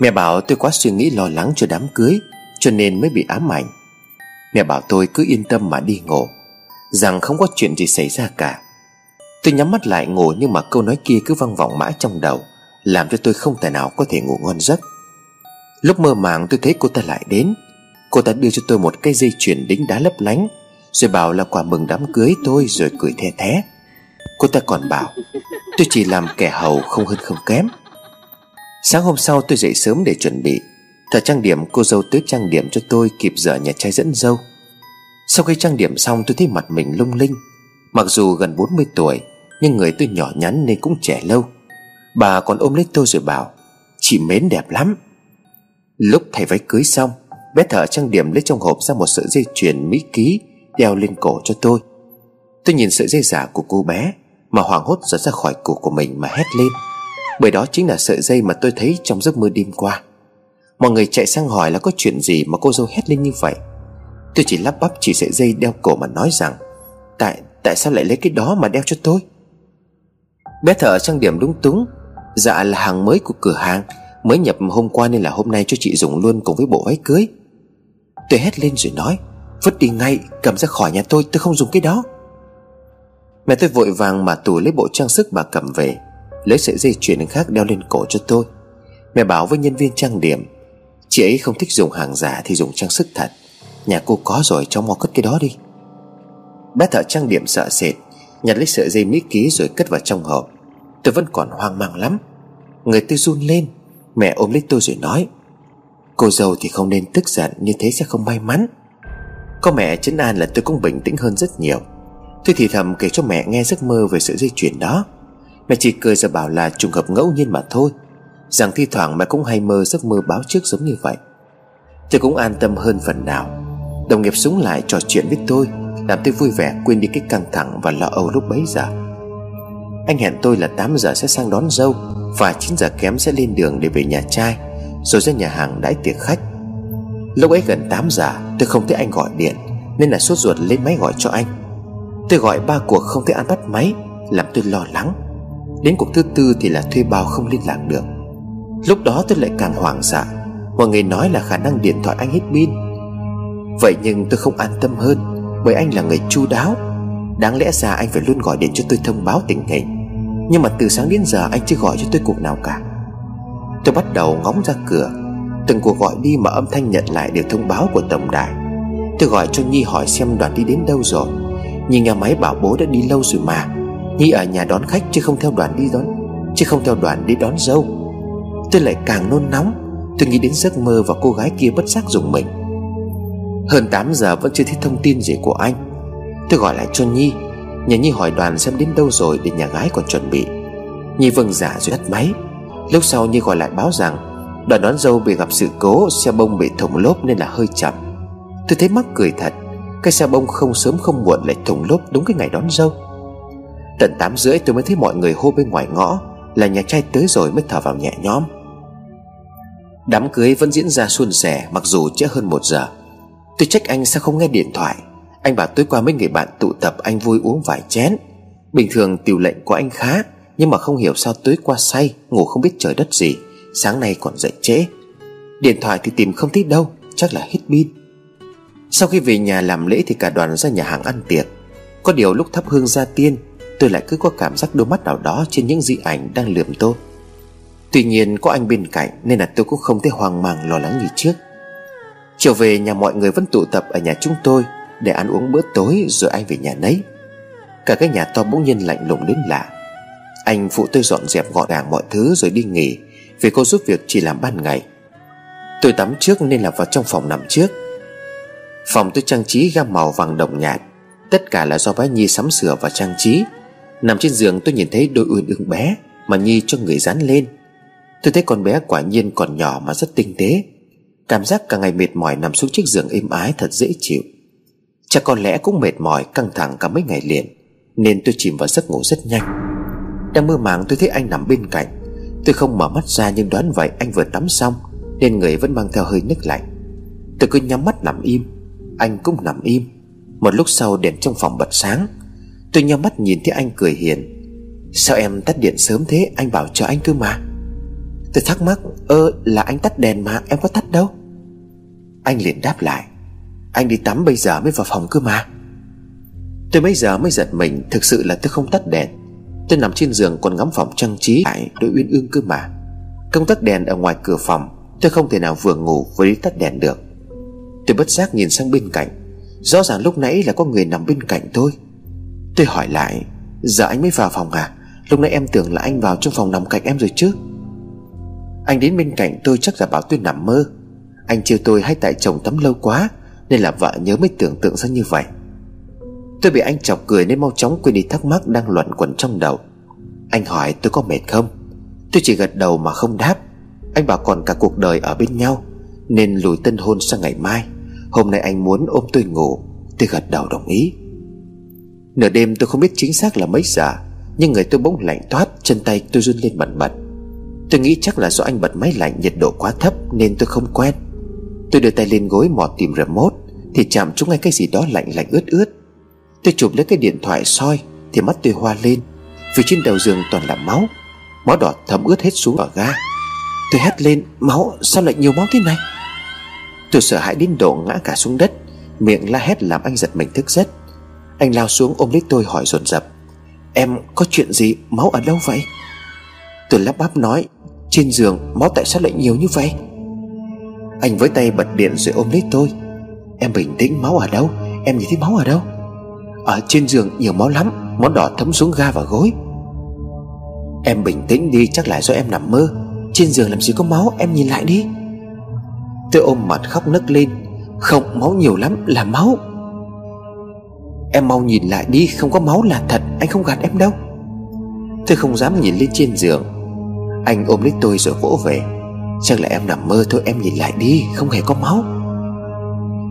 Mẹ bảo tôi quá suy nghĩ lo lắng cho đám cưới, Cho nên mới bị ám ảnh. Mẹ bảo tôi cứ yên tâm mà đi ngủ, Rằng không có chuyện gì xảy ra cả. Tôi nhắm mắt lại ngủ Nhưng mà câu nói kia cứ vang vọng mãi trong đầu, Làm cho tôi không thể nào có thể ngủ ngon giấc. Lúc mơ màng tôi thấy cô ta lại đến. Cô ta đưa cho tôi một cây dây chuyền đính đá lấp lánh, Rồi bảo là quà mừng đám cưới tôi Rồi cười the thé. Cô ta còn bảo, Tôi chỉ làm kẻ hầu không hơn không kém. Sáng hôm sau tôi dậy sớm để chuẩn bị. Thợ trang điểm cô dâu tới trang điểm cho tôi Kịp giờ nhà trai dẫn dâu. Sau khi trang điểm xong tôi thấy mặt mình lung linh. Mặc dù gần 40 tuổi, Nhưng người tôi nhỏ nhắn nên cũng trẻ lâu. Bà còn ôm lấy tôi rồi bảo, Chị mến đẹp lắm. Lúc thầy váy cưới xong, Bé thợ trang điểm lấy trong hộp ra một sợi dây chuyền mỹ ký Đeo lên cổ cho tôi. Tôi nhìn sợi dây giả của cô bé Mà hoảng hốt giật ra khỏi cổ của mình mà hét lên. Bởi đó chính là sợi dây mà tôi thấy trong giấc mơ đêm qua. Mọi người chạy sang hỏi là có chuyện gì mà cô dâu hét lên như vậy. Tôi chỉ lắp bắp chỉ sợi dây đeo cổ mà nói rằng, Tại tại sao lại lấy cái đó mà đeo cho tôi? Bé thở trang điểm đúng túng Dạ là hàng mới của cửa hàng, Mới nhập hôm qua nên là hôm nay cho chị dùng luôn cùng với bộ váy cưới. Tôi hét lên rồi nói, Vứt đi ngay, cầm ra khỏi nhà tôi tôi không dùng cái đó. Mẹ tôi vội vàng mà tủ lấy bộ trang sức bà cầm về, Lấy sợi dây chuyền khác đeo lên cổ cho tôi. Mẹ bảo với nhân viên trang điểm, Chị ấy không thích dùng hàng giả thì dùng trang sức thật. Nhà cô có rồi cho mau cất cái đó đi. Bé thợ trang điểm sợ sệt, Nhặt lấy sợi dây mỹ ký rồi cất vào trong hộp. Tôi vẫn còn hoang mang lắm. Người tôi run lên, Mẹ ôm lấy tôi rồi nói, Cô dâu thì không nên tức giận, Như thế sẽ không may mắn. Có mẹ chấn an là tôi cũng bình tĩnh hơn rất nhiều. Tôi thì thầm kể cho mẹ nghe giấc mơ Về sự dây chuyền đó. Mẹ chỉ cười rồi bảo là trùng hợp ngẫu nhiên mà thôi. Rằng thi thoảng mẹ cũng hay mơ giấc mơ báo trước giống như vậy. Tôi cũng an tâm hơn phần nào. Đồng nghiệp súng lại trò chuyện với tôi, Làm tôi vui vẻ quên đi cái căng thẳng và lo âu lúc bấy giờ. Anh hẹn tôi là 8 giờ sẽ sang đón dâu Và 9 giờ kém sẽ lên đường để về nhà trai, Rồi ra nhà hàng đãi tiệc khách. Lúc ấy gần 8 giờ, tôi không thấy anh gọi điện, Nên là sốt ruột lên máy gọi cho anh. Tôi gọi ba cuộc không thấy anh bắt máy, Làm tôi lo lắng. Đến cuộc thứ tư thì là thuê bao không liên lạc được. Lúc đó tôi lại càng hoảng sợ Mọi người nói là khả năng điện thoại anh hết pin. Vậy nhưng tôi không an tâm hơn, Bởi anh là người chu đáo. Đáng lẽ ra anh phải luôn gọi điện cho tôi thông báo tình hình. Nhưng mà từ sáng đến giờ anh chưa gọi cho tôi cuộc nào cả. Tôi bắt đầu ngóng ra cửa. Từng cuộc gọi đi mà âm thanh nhận lại đều thông báo của tổng đài. Tôi gọi cho Nhi hỏi xem đoàn đi đến đâu rồi. Nhi nghe máy bảo bố đã đi lâu rồi mà. Nhi ở nhà đón khách chứ không theo đoàn đi đón, Chứ không theo đoàn đi đón dâu. Tôi lại càng nôn nóng, Tôi nghĩ đến giấc mơ và cô gái kia bất giác dùng mình. Hơn 8 giờ vẫn chưa thấy thông tin gì của anh. Tôi gọi lại cho Nhi, Nhà Nhi hỏi đoàn xem đến đâu rồi Để nhà gái còn chuẩn bị. Nhi vâng giả rồi tắt máy. Lúc sau Nhi gọi lại báo rằng, Đoàn đón dâu bị gặp sự cố, Xe bông bị thủng lốp nên là hơi chậm. Tôi thấy mắc cười thật. Cái xe bông không sớm không muộn lại thùng lốp đúng cái ngày đón dâu. Tận 8 rưỡi tôi mới thấy mọi người hô bên ngoài ngõ Là nhà trai tới rồi mới thở vào nhẹ nhõm. Đám cưới vẫn diễn ra suôn sẻ, Mặc dù trễ hơn một giờ. Tôi trách anh sao không nghe điện thoại. Anh bảo tối qua mấy người bạn tụ tập Anh vui uống vài chén. Bình thường tiểu lệnh của anh khá, Nhưng mà không hiểu sao tối qua say, Ngủ không biết trời đất gì, Sáng nay còn dậy trễ. Điện thoại thì tìm không thấy đâu, Chắc là hết pin. Sau khi về nhà làm lễ thì cả đoàn ra nhà hàng ăn tiệc. Có điều lúc thắp hương ra tiên, Tôi lại cứ có cảm giác đôi mắt nào đó Trên những di ảnh đang lườm tôi. Tuy nhiên có anh bên cạnh Nên là tôi cũng không thấy hoang mang lo lắng như trước. Chiều về nhà mọi người vẫn tụ tập ở nhà chúng tôi Để ăn uống bữa tối rồi anh về nhà nấy. Cả cái nhà to bỗng nhiên lạnh lùng đến lạ. Anh phụ tôi dọn dẹp gọn gàng mọi thứ rồi đi nghỉ, Vì cô giúp việc chỉ làm ban ngày. Tôi tắm trước nên là vào trong phòng nằm trước. Phòng tôi trang trí gam màu vàng đồng nhạt. Tất cả là do bé Nhi sắm sửa và trang trí. Nằm trên giường tôi nhìn thấy đôi uyên ương bé Mà Nhi cho người dán lên. Tôi thấy con bé quả nhiên còn nhỏ mà rất tinh tế. Cảm giác cả ngày mệt mỏi nằm xuống chiếc giường êm ái thật dễ chịu. Chắc có lẽ cũng mệt mỏi, căng thẳng cả mấy ngày liền, Nên tôi chìm vào giấc ngủ rất nhanh. Đang mơ màng tôi thấy anh nằm bên cạnh. Tôi không mở mắt ra nhưng đoán vậy anh vừa tắm xong, Nên người vẫn mang theo hơi nước lạnh. Tôi cứ nhắm mắt nằm im. Anh cũng nằm im. Một lúc sau đèn trong phòng bật sáng. Tôi nhắm mắt nhìn thấy anh cười hiền. Sao em tắt điện sớm thế? Anh bảo chờ anh cơ mà. Tôi thắc mắc, Ơ, là anh tắt đèn mà, em có tắt đâu? Anh liền đáp lại, Anh đi tắm bây giờ mới vào phòng cơ mà. Tôi bây giờ mới giật mình, Thực sự là tôi không tắt đèn. Tôi nằm trên giường còn ngắm phòng trang trí, lại đôi uyên ương cơ mà. Công tắc đèn ở ngoài cửa phòng, Tôi không thể nào vừa ngủ vừa đi tắt đèn được. Tôi bất giác nhìn sang bên cạnh. Rõ ràng lúc nãy là có người nằm bên cạnh tôi. Tôi hỏi lại, Giờ anh mới vào phòng à? Lúc nãy em tưởng là anh vào trong phòng nằm cạnh em rồi chứ? Anh đến bên cạnh tôi chắc là bảo tôi nằm mơ. Anh chiều tôi hay tại chồng tắm lâu quá, Nên là vợ nhớ mới tưởng tượng ra như vậy. Tôi bị anh chọc cười nên mau chóng quên đi thắc mắc đang luẩn quẩn trong đầu. Anh hỏi tôi có mệt không? Tôi chỉ gật đầu mà không đáp. Anh bảo còn cả cuộc đời ở bên nhau, Nên lùi tân hôn sang ngày mai. Hôm nay anh muốn ôm tôi ngủ. Tôi gật đầu đồng ý. Nửa đêm tôi không biết chính xác là mấy giờ, Nhưng người tôi bỗng lạnh toát, Chân tay tôi run lên bẩn bật. Tôi nghĩ chắc là do anh bật máy lạnh nhiệt độ quá thấp Nên tôi không quen. Tôi đưa tay lên gối mò tìm remote, Thì chạm trúng ngay cái gì đó lạnh lạnh ướt ướt. Tôi chụp lấy cái điện thoại soi, Thì mắt tôi hoa lên. Vì trên đầu giường toàn là máu. Máu đỏ thấm ướt hết xuống ở ga. Tôi hét lên, Máu, sao lại nhiều máu thế này? Tôi sợ hãi đến độ ngã cả xuống đất, Miệng la hét làm anh giật mình thức giấc. Anh lao xuống ôm lấy tôi hỏi dồn dập, Em có chuyện gì? Máu ở đâu vậy? Tôi lắp bắp nói, Trên giường, máu tại sao lại nhiều như vậy? Anh với tay bật điện rồi ôm lấy tôi, Em bình tĩnh, máu ở đâu? Em nhìn thấy máu ở đâu? Ở trên giường, nhiều máu lắm, Máu đỏ thấm xuống ga và gối. Em bình tĩnh đi, chắc là do em nằm mơ. Trên giường làm gì có máu, em nhìn lại đi. Tôi ôm mặt khóc nấc lên. Không máu nhiều lắm là máu. Em mau nhìn lại đi, Không có máu là thật. Anh không gạt em đâu. Tôi không dám nhìn lên trên giường. Anh ôm lấy tôi rồi vỗ về. Chắc là em nằm mơ thôi, em nhìn lại đi, Không hề có máu.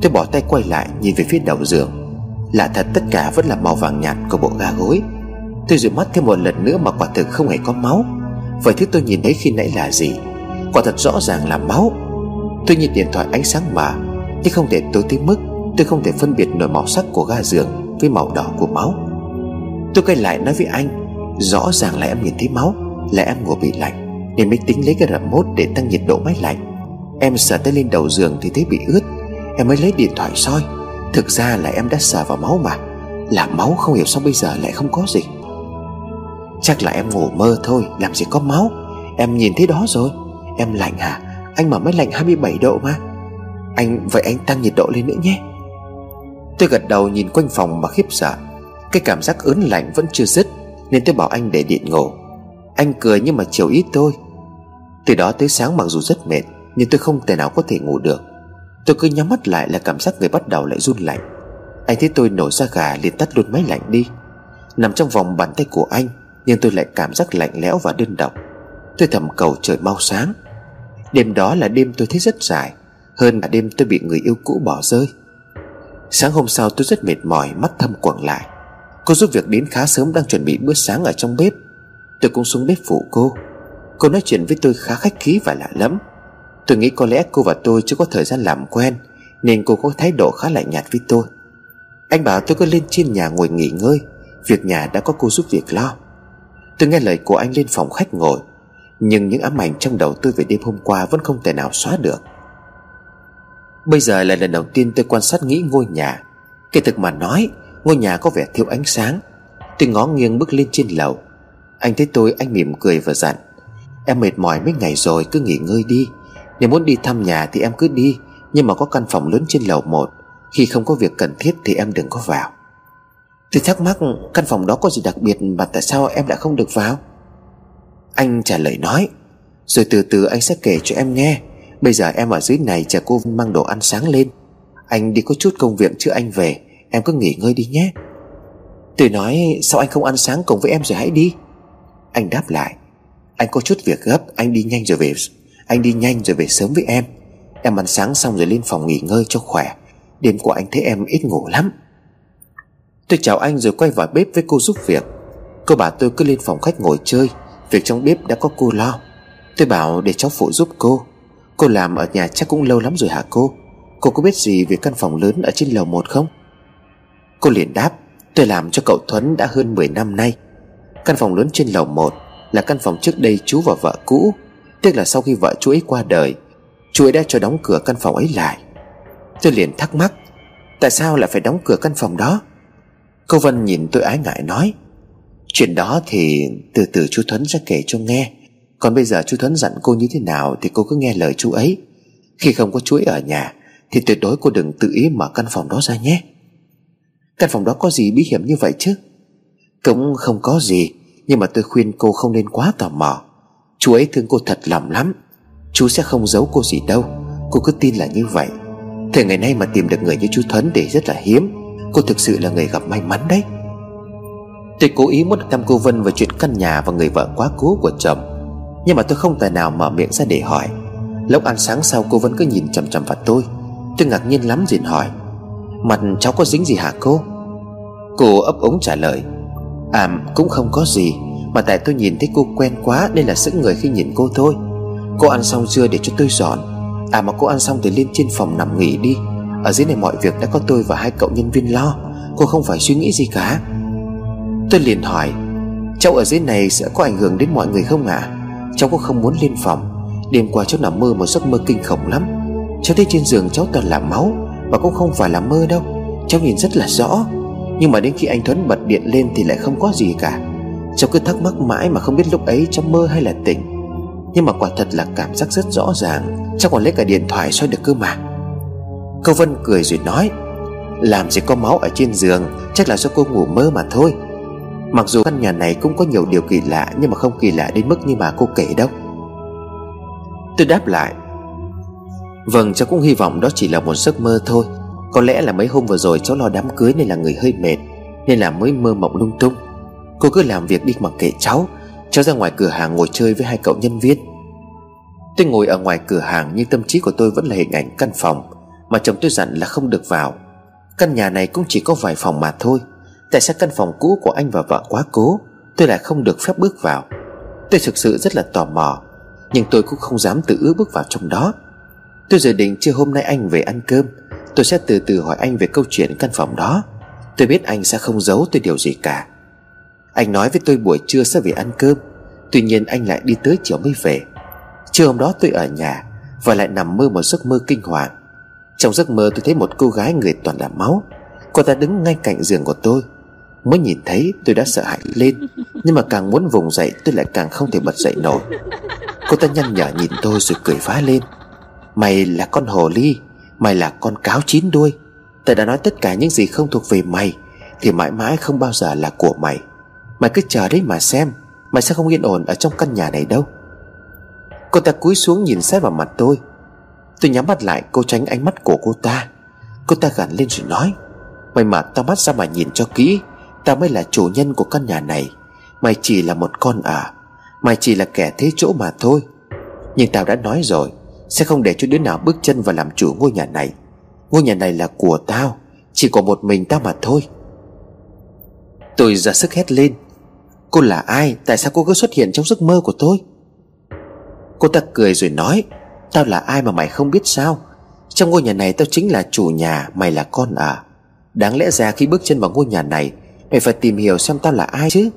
Tôi bỏ tay quay lại, nhìn về phía đầu giường. Lạ thật, tất cả vẫn là màu vàng nhạt của bộ ga gối. Tôi dụi mắt thêm một lần nữa mà quả thực không hề có máu. Vậy thứ tôi nhìn thấy khi nãy là gì? Quả thật rõ ràng là máu. Tôi nhìn điện thoại ánh sáng mà, Nhưng không thể tối tới mức Tôi không thể phân biệt nổi màu sắc của ga giường Với màu đỏ của máu. Tôi quay lại nói với anh, Rõ ràng là em nhìn thấy máu, Là em ngủ bị lạnh, Nên mới tính lấy cái remote để tăng nhiệt độ máy lạnh. Em sờ tay lên đầu giường thì thấy bị ướt, Em mới lấy điện thoại soi. Thực ra là em đã sờ vào máu mà, Là máu không hiểu sao bây giờ lại không có gì. Chắc là em ngủ mơ thôi, Làm gì có máu, Em nhìn thấy đó rồi, Em lạnh hả? Anh mở máy lạnh 27 độ mà. Anh vậy anh tăng nhiệt độ lên nữa nhé. Tôi gật đầu nhìn quanh phòng mà khiếp sợ. Cái cảm giác ớn lạnh vẫn chưa dứt, Nên tôi bảo anh để điện ngủ. Anh cười nhưng mà chiều ít tôi Từ đó tới sáng mặc dù rất mệt, Nhưng tôi không thể nào có thể ngủ được. Tôi cứ nhắm mắt lại là cảm giác người bắt đầu lại run lạnh. Anh thấy tôi nổi ra gà liền tắt luôn máy lạnh đi. Nằm trong vòng bàn tay của anh, Nhưng tôi lại cảm giác lạnh lẽo và đơn độc. Tôi thầm cầu trời mau sáng. Đêm đó là đêm tôi thấy rất dài, Hơn là đêm tôi bị người yêu cũ bỏ rơi. Sáng hôm sau tôi rất mệt mỏi, Mắt thâm quẳng lại. Cô giúp việc đến khá sớm đang chuẩn bị bữa sáng ở trong bếp. Tôi cũng xuống bếp phụ cô. Cô nói chuyện với tôi khá khách khí và lạ lắm Tôi nghĩ có lẽ cô và tôi chưa có thời gian làm quen, Nên cô có thái độ khá lạnh nhạt với tôi. Anh bảo tôi cứ lên trên nhà ngồi nghỉ ngơi, Việc nhà đã có cô giúp việc lo. Tôi nghe lời của anh lên phòng khách ngồi. Nhưng những ám ảnh trong đầu tôi về đêm hôm qua Vẫn không thể nào xóa được. Bây giờ là lần đầu tiên tôi quan sát nghĩ ngôi nhà. Kể thực mà nói, Ngôi nhà có vẻ thiếu ánh sáng. Tôi ngó nghiêng bước lên trên lầu. Anh thấy tôi, anh mỉm cười và dặn, Em mệt mỏi mấy ngày rồi, cứ nghỉ ngơi đi. Nếu muốn đi thăm nhà thì em cứ đi, Nhưng mà có căn phòng lớn trên lầu một. Khi không có việc cần thiết thì em đừng có vào. Tôi thắc mắc, căn phòng đó có gì đặc biệt Mà tại sao em lại không được vào? Anh trả lời nói. Rồi từ từ anh sẽ kể cho em nghe. Bây giờ em ở dưới này chờ cô mang đồ ăn sáng lên. Anh đi có chút công việc chứ anh về. Em cứ nghỉ ngơi đi nhé. Tôi nói, sao anh không ăn sáng cùng với em rồi hãy đi. Anh đáp lại. Anh có chút việc gấp, Anh đi nhanh rồi về, Anh đi nhanh rồi về sớm với em. Em ăn sáng xong rồi lên phòng nghỉ ngơi cho khỏe. Đêm qua anh thấy em ít ngủ lắm. Tôi chào anh rồi quay vào bếp với cô giúp việc. Cô bà tôi cứ lên phòng khách ngồi chơi. Việc trong bếp đã có cô lo. Tôi bảo để cháu phụ giúp cô. Cô làm ở nhà chắc cũng lâu lắm rồi hả cô? Cô có biết gì về căn phòng lớn ở trên lầu một không? Cô liền đáp, Tôi làm cho cậu Thuấn đã hơn 10 năm nay. Căn phòng lớn trên lầu 1 Là căn phòng trước đây chú và vợ cũ, tức là sau khi vợ chú ấy qua đời, Chú ấy đã cho đóng cửa căn phòng ấy lại. Tôi liền thắc mắc, Tại sao lại phải đóng cửa căn phòng đó? Cô Vân nhìn tôi ái ngại nói Chuyện đó thì từ từ chú Thuấn sẽ kể cho nghe. Còn bây giờ chú Thuấn dặn cô như thế nào Thì cô cứ nghe lời chú ấy. Khi không có chú ấy ở nhà, Thì tuyệt đối cô đừng tự ý mở căn phòng đó ra nhé. Căn phòng đó có gì bí hiểm như vậy chứ? Cũng không có gì, Nhưng mà tôi khuyên cô không nên quá tò mò. Chú ấy thương cô thật lòng lắm. Chú sẽ không giấu cô gì đâu. Cô cứ tin là như vậy. Thời ngày nay mà tìm được người như chú Thuấn để rất là hiếm. Cô thực sự là người gặp may mắn đấy. Tôi cố ý muốn thăm cô Vân về chuyện căn nhà và người vợ quá cố của chồng. Nhưng mà tôi không tài nào mở miệng ra để hỏi. Lúc ăn sáng sau, cô Vân cứ nhìn chằm chằm vào tôi. Tôi ngạc nhiên lắm liền hỏi, Mặt cháu có dính gì hả cô? Cô ấp ống trả lời À cũng không có gì, Mà tại tôi nhìn thấy cô quen quá Nên là sững người khi nhìn cô thôi. Cô ăn xong chưa để cho tôi dọn? À mà cô ăn xong thì lên trên phòng nằm nghỉ đi. Ở dưới này mọi việc đã có tôi và hai cậu nhân viên lo. Cô không phải suy nghĩ gì cả. Tôi liền hỏi, Cháu ở dưới này sẽ có ảnh hưởng đến mọi người không ạ? À? Cháu có không muốn lên phòng, Đêm qua cháu nằm mơ một giấc mơ kinh khủng lắm. Cháu thấy trên giường cháu toàn là máu Và cũng không phải là mơ đâu. Cháu nhìn rất là rõ, Nhưng mà đến khi anh Thuấn bật điện lên thì lại không có gì cả. Cháu cứ thắc mắc mãi mà không biết lúc ấy cháu mơ hay là tỉnh. Nhưng mà quả thật là cảm giác rất rõ ràng, Cháu còn lấy cả điện thoại soi được cơ mà. Câu Vân cười rồi nói, Làm gì có máu ở trên giường, Chắc là do cô ngủ mơ mà thôi. Mặc dù căn nhà này cũng có nhiều điều kỳ lạ Nhưng mà không kỳ lạ đến mức như mà cô kể đâu. Tôi đáp lại Vâng cháu cũng hy vọng đó chỉ là một giấc mơ thôi. Có lẽ là mấy hôm vừa rồi cháu lo đám cưới nên là người hơi mệt, Nên là mới mơ mộng lung tung. Cô cứ làm việc đi mặc kệ cháu. Cháu ra ngoài cửa hàng ngồi chơi với hai cậu nhân viên. Tôi ngồi ở ngoài cửa hàng Nhưng tâm trí của tôi vẫn là hình ảnh căn phòng, Mà chồng tôi dặn là không được vào. Căn nhà này cũng chỉ có vài phòng mà thôi. Tại sao căn phòng cũ của anh và vợ quá cố? Tôi lại không được phép bước vào. Tôi thực sự rất là tò mò, Nhưng tôi cũng không dám tự ước bước vào trong đó. Tôi dự định chưa hôm nay anh về ăn cơm. Tôi sẽ từ từ hỏi anh về câu chuyện căn phòng đó. Tôi biết anh sẽ không giấu tôi điều gì cả. Anh nói với tôi buổi trưa sẽ về ăn cơm. Tuy nhiên anh lại đi tới chiều mới về. Trưa hôm đó tôi ở nhà Và lại nằm mơ một giấc mơ kinh hoàng. Trong giấc mơ tôi thấy một cô gái người toàn là máu. Cô ta đứng ngay cạnh giường của tôi. Mới nhìn thấy tôi đã sợ hãi lên, Nhưng mà càng muốn vùng dậy tôi lại càng không thể bật dậy nổi. Cô ta nhăn nhở nhìn tôi rồi cười phá lên. Mày là con hồ ly, Mày là con cáo chín đuôi. Ta đã nói tất cả những gì không thuộc về mày, Thì mãi mãi không bao giờ là của mày. Mày cứ chờ đấy mà xem, Mày sẽ không yên ổn ở trong căn nhà này đâu. Cô ta cúi xuống nhìn sát vào mặt tôi. Tôi nhắm mắt lại, cô tránh ánh mắt của cô ta. Cô ta gằn lên rồi nói, Mày mở tao mắt ra mà nhìn cho kỹ ta mới là chủ nhân của căn nhà này. Mày chỉ là một con à. Mày chỉ là kẻ thế chỗ mà thôi. Nhưng tao đã nói rồi, Sẽ không để cho đứa nào bước chân vào làm chủ ngôi nhà này. Ngôi nhà này là của tao, Chỉ có một mình tao mà thôi. Tôi ra sức hét lên. Cô là ai? Tại sao cô cứ xuất hiện trong giấc mơ của tôi? Cô ta cười rồi nói, Tao là ai mà mày không biết sao? Trong ngôi nhà này tao chính là chủ nhà, Mày là con à. Đáng lẽ ra khi bước chân vào ngôi nhà này Mày phải tìm hiểu xem tao là ai chứ.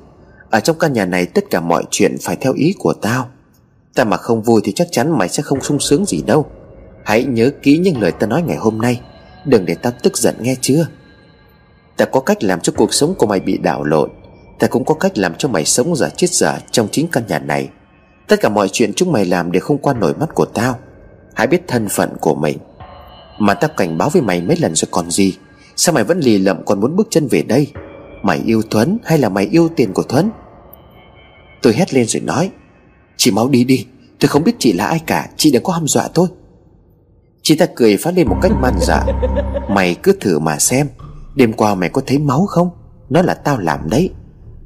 Ở trong căn nhà này tất cả mọi chuyện phải theo ý của tao. Ta mà không vui thì chắc chắn mày sẽ không sung sướng gì đâu. Hãy nhớ kỹ những lời ta nói ngày hôm nay. Đừng để tao tức giận nghe chưa? Ta có cách làm cho cuộc sống của mày bị đảo lộn. Ta cũng có cách làm cho mày sống giả chết giả trong chính căn nhà này. Tất cả mọi chuyện chúng mày làm đều không qua nổi mắt của tao. Hãy biết thân phận của mình. Mà tao cảnh báo với mày mấy lần rồi còn gì? Sao mày vẫn lì lậm còn muốn bước chân về đây? Mày yêu Thuấn hay là mày yêu tiền của Thuấn? Tôi hét lên rồi nói, Chị mau đi đi, Tôi không biết chị là ai cả, Chị đừng có hăm dọa tôi. Chị ta cười phát lên một cách man dạ Mày cứ thử mà xem, Đêm qua mày có thấy máu không? Nó là tao làm đấy.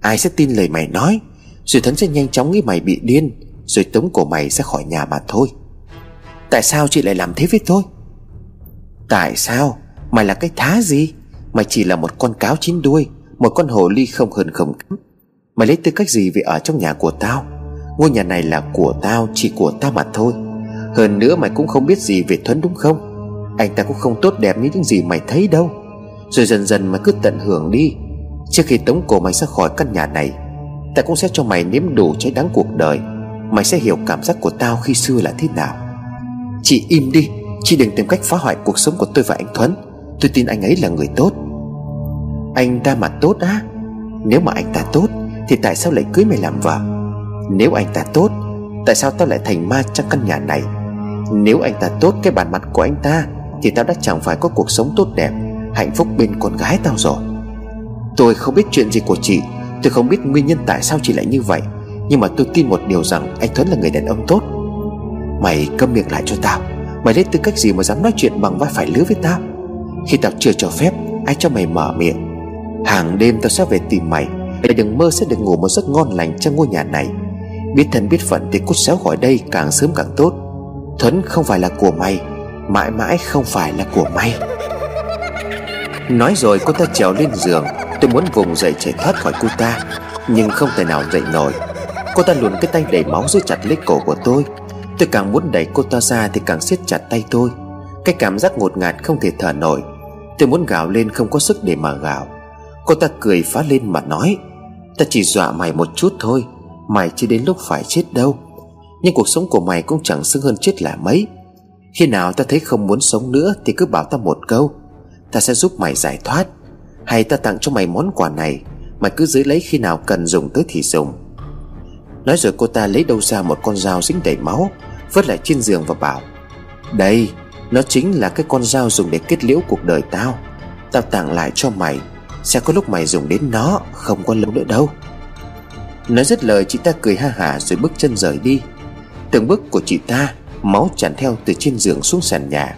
Ai sẽ tin lời mày nói, Rồi Thuấn sẽ nhanh chóng nghĩ mày bị điên, Rồi tống cổ mày sẽ khỏi nhà mà thôi. Tại sao chị lại làm thế với tôi? Tại sao? Mày là cái thá gì? Mày chỉ là một con cáo chín đuôi một con hồ ly không hơn không kém. Mày lấy tư cách gì về ở trong nhà của tao? Ngôi nhà này là của tao, Chỉ của tao mà thôi. Hơn nữa mày cũng không biết gì về Thuấn đúng không? Anh ta cũng không tốt đẹp như những gì mày thấy đâu. Rồi dần dần mày cứ tận hưởng đi. Trước khi tống cổ mày ra khỏi căn nhà này, Ta cũng sẽ cho mày nếm đủ trái đắng cuộc đời. Mày sẽ hiểu cảm giác của tao khi xưa là thế nào. Chị im đi. Chị đừng tìm cách phá hoại cuộc sống của tôi và anh Thuấn. Tôi tin anh ấy là người tốt. Anh ta mà tốt á. Nếu mà anh ta tốt, Thì tại sao lại cưới mày làm vợ? Nếu anh ta tốt, Tại sao tao lại thành ma trong căn nhà này? Nếu anh ta tốt cái bản mặt của anh ta, Thì tao đã chẳng phải có cuộc sống tốt đẹp, Hạnh phúc bên con gái tao rồi. Tôi không biết chuyện gì của chị, Tôi không biết nguyên nhân tại sao chị lại như vậy, Nhưng mà tôi tin một điều rằng Anh Thuấn là người đàn ông tốt. Mày câm miệng lại cho tao. Mày lấy tư cách gì mà dám nói chuyện bằng vai phải lứa với tao? Khi tao chưa cho phép, Ai cho mày mở miệng? Hàng đêm tao sẽ về tìm mày Mày đừng mơ sẽ được ngủ một giấc ngon lành trong ngôi nhà này. Biết thân biết phận thì cút xéo khỏi đây càng sớm càng tốt. Thuấn không phải là của mày, Mãi mãi không phải là của mày. Nói rồi cô ta trèo lên giường, Tôi muốn vùng dậy chạy thoát khỏi cô ta, Nhưng không thể nào dậy nổi. Cô ta luồn cái tay đầy máu giữ chặt lấy cổ của tôi. Tôi càng muốn đẩy cô ta ra Thì càng siết chặt tay tôi. Cái cảm giác ngột ngạt không thể thở nổi. Tôi muốn gào lên không có sức để mà gào. Cô ta cười phá lên mà nói, Ta chỉ dọa mày một chút thôi, Mày chưa đến lúc phải chết đâu. Nhưng cuộc sống của mày cũng chẳng xứng hơn chết là mấy. Khi nào ta thấy không muốn sống nữa Thì cứ bảo ta một câu, Ta sẽ giúp mày giải thoát. Hay ta tặng cho mày món quà này, Mày cứ giữ lấy khi nào cần dùng tới thì dùng. Nói rồi cô ta lấy đâu ra một con dao dính đầy máu, Vứt lại trên giường và bảo, Đây, Nó chính là cái con dao dùng để kết liễu cuộc đời tao. Tao tặng lại cho mày sẽ có lúc mày dùng đến nó, Không có lâu nữa đâu. Nói dứt lời, chị ta cười ha hả rồi bước chân rời đi. Từng bước của chị ta, Máu tràn theo từ trên giường xuống sàn nhà.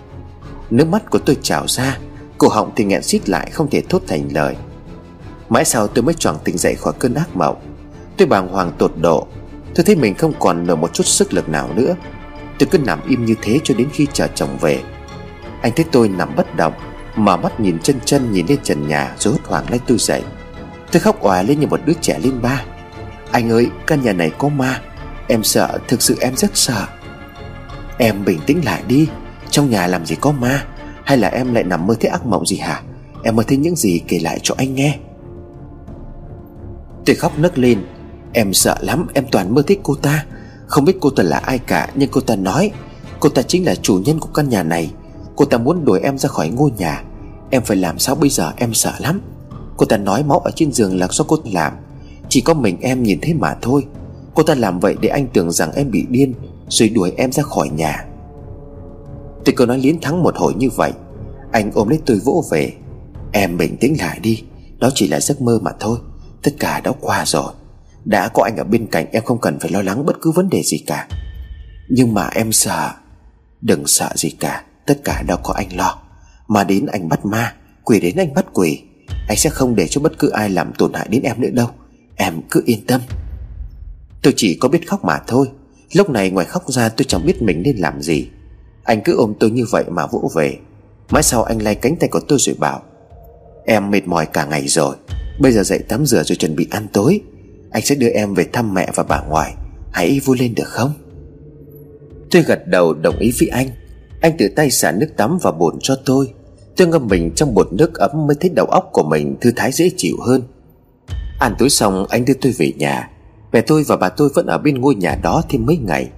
Nước mắt của tôi trào ra, Cổ họng thì nghẹn xít lại không thể thốt thành lời. Mãi sau tôi mới choàng tỉnh dậy khỏi cơn ác mộng. Tôi bàng hoàng tột độ. Tôi thấy mình không còn nở một chút sức lực nào nữa. Tôi cứ nằm im như thế cho đến khi chờ chồng về. Anh thấy tôi nằm bất động. Mở mắt nhìn chân chân nhìn lên trần nhà Rồi hốt hoảng lấy tôi dậy. Tôi khóc òa lên như một đứa trẻ lên ba. Anh ơi, căn nhà này có ma. Em sợ, thực sự em rất sợ. Em bình tĩnh lại đi. Trong nhà làm gì có ma? Hay là em lại nằm mơ thấy ác mộng gì hả? Em mơ thấy những gì kể lại cho anh nghe. Tôi khóc nấc lên. Em sợ lắm, em toàn mơ thấy cô ta. Không biết cô ta là ai cả, Nhưng cô ta nói, Cô ta chính là chủ nhân của căn nhà này. Cô ta muốn đuổi em ra khỏi ngôi nhà. Em phải làm sao bây giờ? Em sợ lắm. Cô ta nói máu ở trên giường là do cô ta làm. Chỉ có mình em nhìn thấy mà thôi. Cô ta làm vậy để anh tưởng rằng em bị điên, Rồi đuổi em ra khỏi nhà. Tôi cứ nói liến thắng một hồi như vậy. Anh ôm lấy tôi vỗ về. Em bình tĩnh lại đi. Đó chỉ là giấc mơ mà thôi. Tất cả đã qua rồi. Đã có anh ở bên cạnh em không cần phải lo lắng bất cứ vấn đề gì cả. Nhưng mà em sợ. Đừng sợ gì cả. Tất cả đâu có anh lo. Mà đến anh bắt ma, Quỷ đến anh bắt quỷ, Anh sẽ không để cho bất cứ ai làm tổn hại đến em nữa đâu. Em cứ yên tâm. Tôi chỉ có biết khóc mà thôi. Lúc này ngoài khóc ra tôi chẳng biết mình nên làm gì. Anh cứ ôm tôi như vậy mà vỗ về. Mãi sau anh lay cánh tay của tôi rồi bảo, Em mệt mỏi cả ngày rồi. Bây giờ dậy tắm rửa rồi chuẩn bị ăn tối. Anh sẽ đưa em về thăm mẹ và bà ngoại. Hãy vui lên được không? Tôi gật đầu đồng ý với anh. Anh tự tay xả nước tắm vào bồn cho tôi. Tôi ngâm mình trong bồn nước ấm Mới thấy đầu óc của mình thư thái dễ chịu hơn. Ăn tối xong, anh đưa tôi về nhà. Mẹ tôi và bà tôi vẫn ở bên ngôi nhà đó thêm mấy ngày.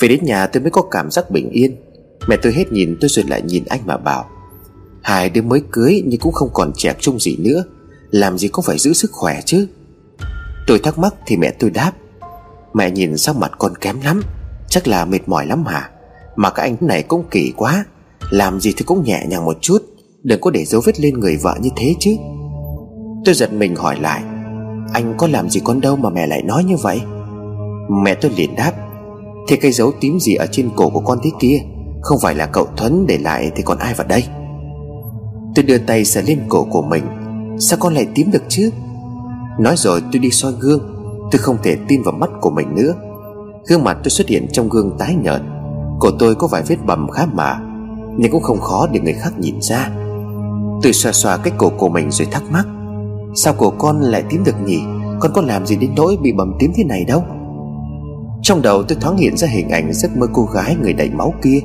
Về đến nhà, tôi mới có cảm giác bình yên. Mẹ tôi hết nhìn tôi rồi lại nhìn anh mà bảo, Hai đứa mới cưới nhưng cũng không còn trẻ trung gì nữa. Làm gì cũng phải giữ sức khỏe chứ? Tôi thắc mắc thì mẹ tôi đáp, Mẹ nhìn sắc mặt con kém lắm? Chắc là mệt mỏi lắm hả? Mà các anh này cũng kỳ quá. Làm gì thì cũng nhẹ nhàng một chút. Đừng có để dấu vết lên người vợ như thế chứ. Tôi giật mình hỏi lại. Anh có làm gì con đâu mà mẹ lại nói như vậy? Mẹ tôi liền đáp. Thế cái dấu tím gì ở trên cổ của con thế kia? Không phải là cậu Thuấn để lại Thì còn ai vào đây? Tôi đưa tay sờ lên cổ của mình. Sao con lại tím được chứ? Nói rồi tôi đi soi gương. Tôi không thể tin vào mắt của mình nữa. Gương mặt tôi xuất hiện trong gương tái nhợt. Cổ tôi có vài vết bầm khá mà, Nhưng cũng không khó để người khác nhìn ra. Tôi xoa xoa cái cổ của mình rồi thắc mắc, Sao cổ con lại tím được nhỉ? Con có làm gì đến nỗi bị bầm tím thế này đâu? Trong đầu tôi thoáng hiện ra hình ảnh giấc mơ cô gái người đầy máu kia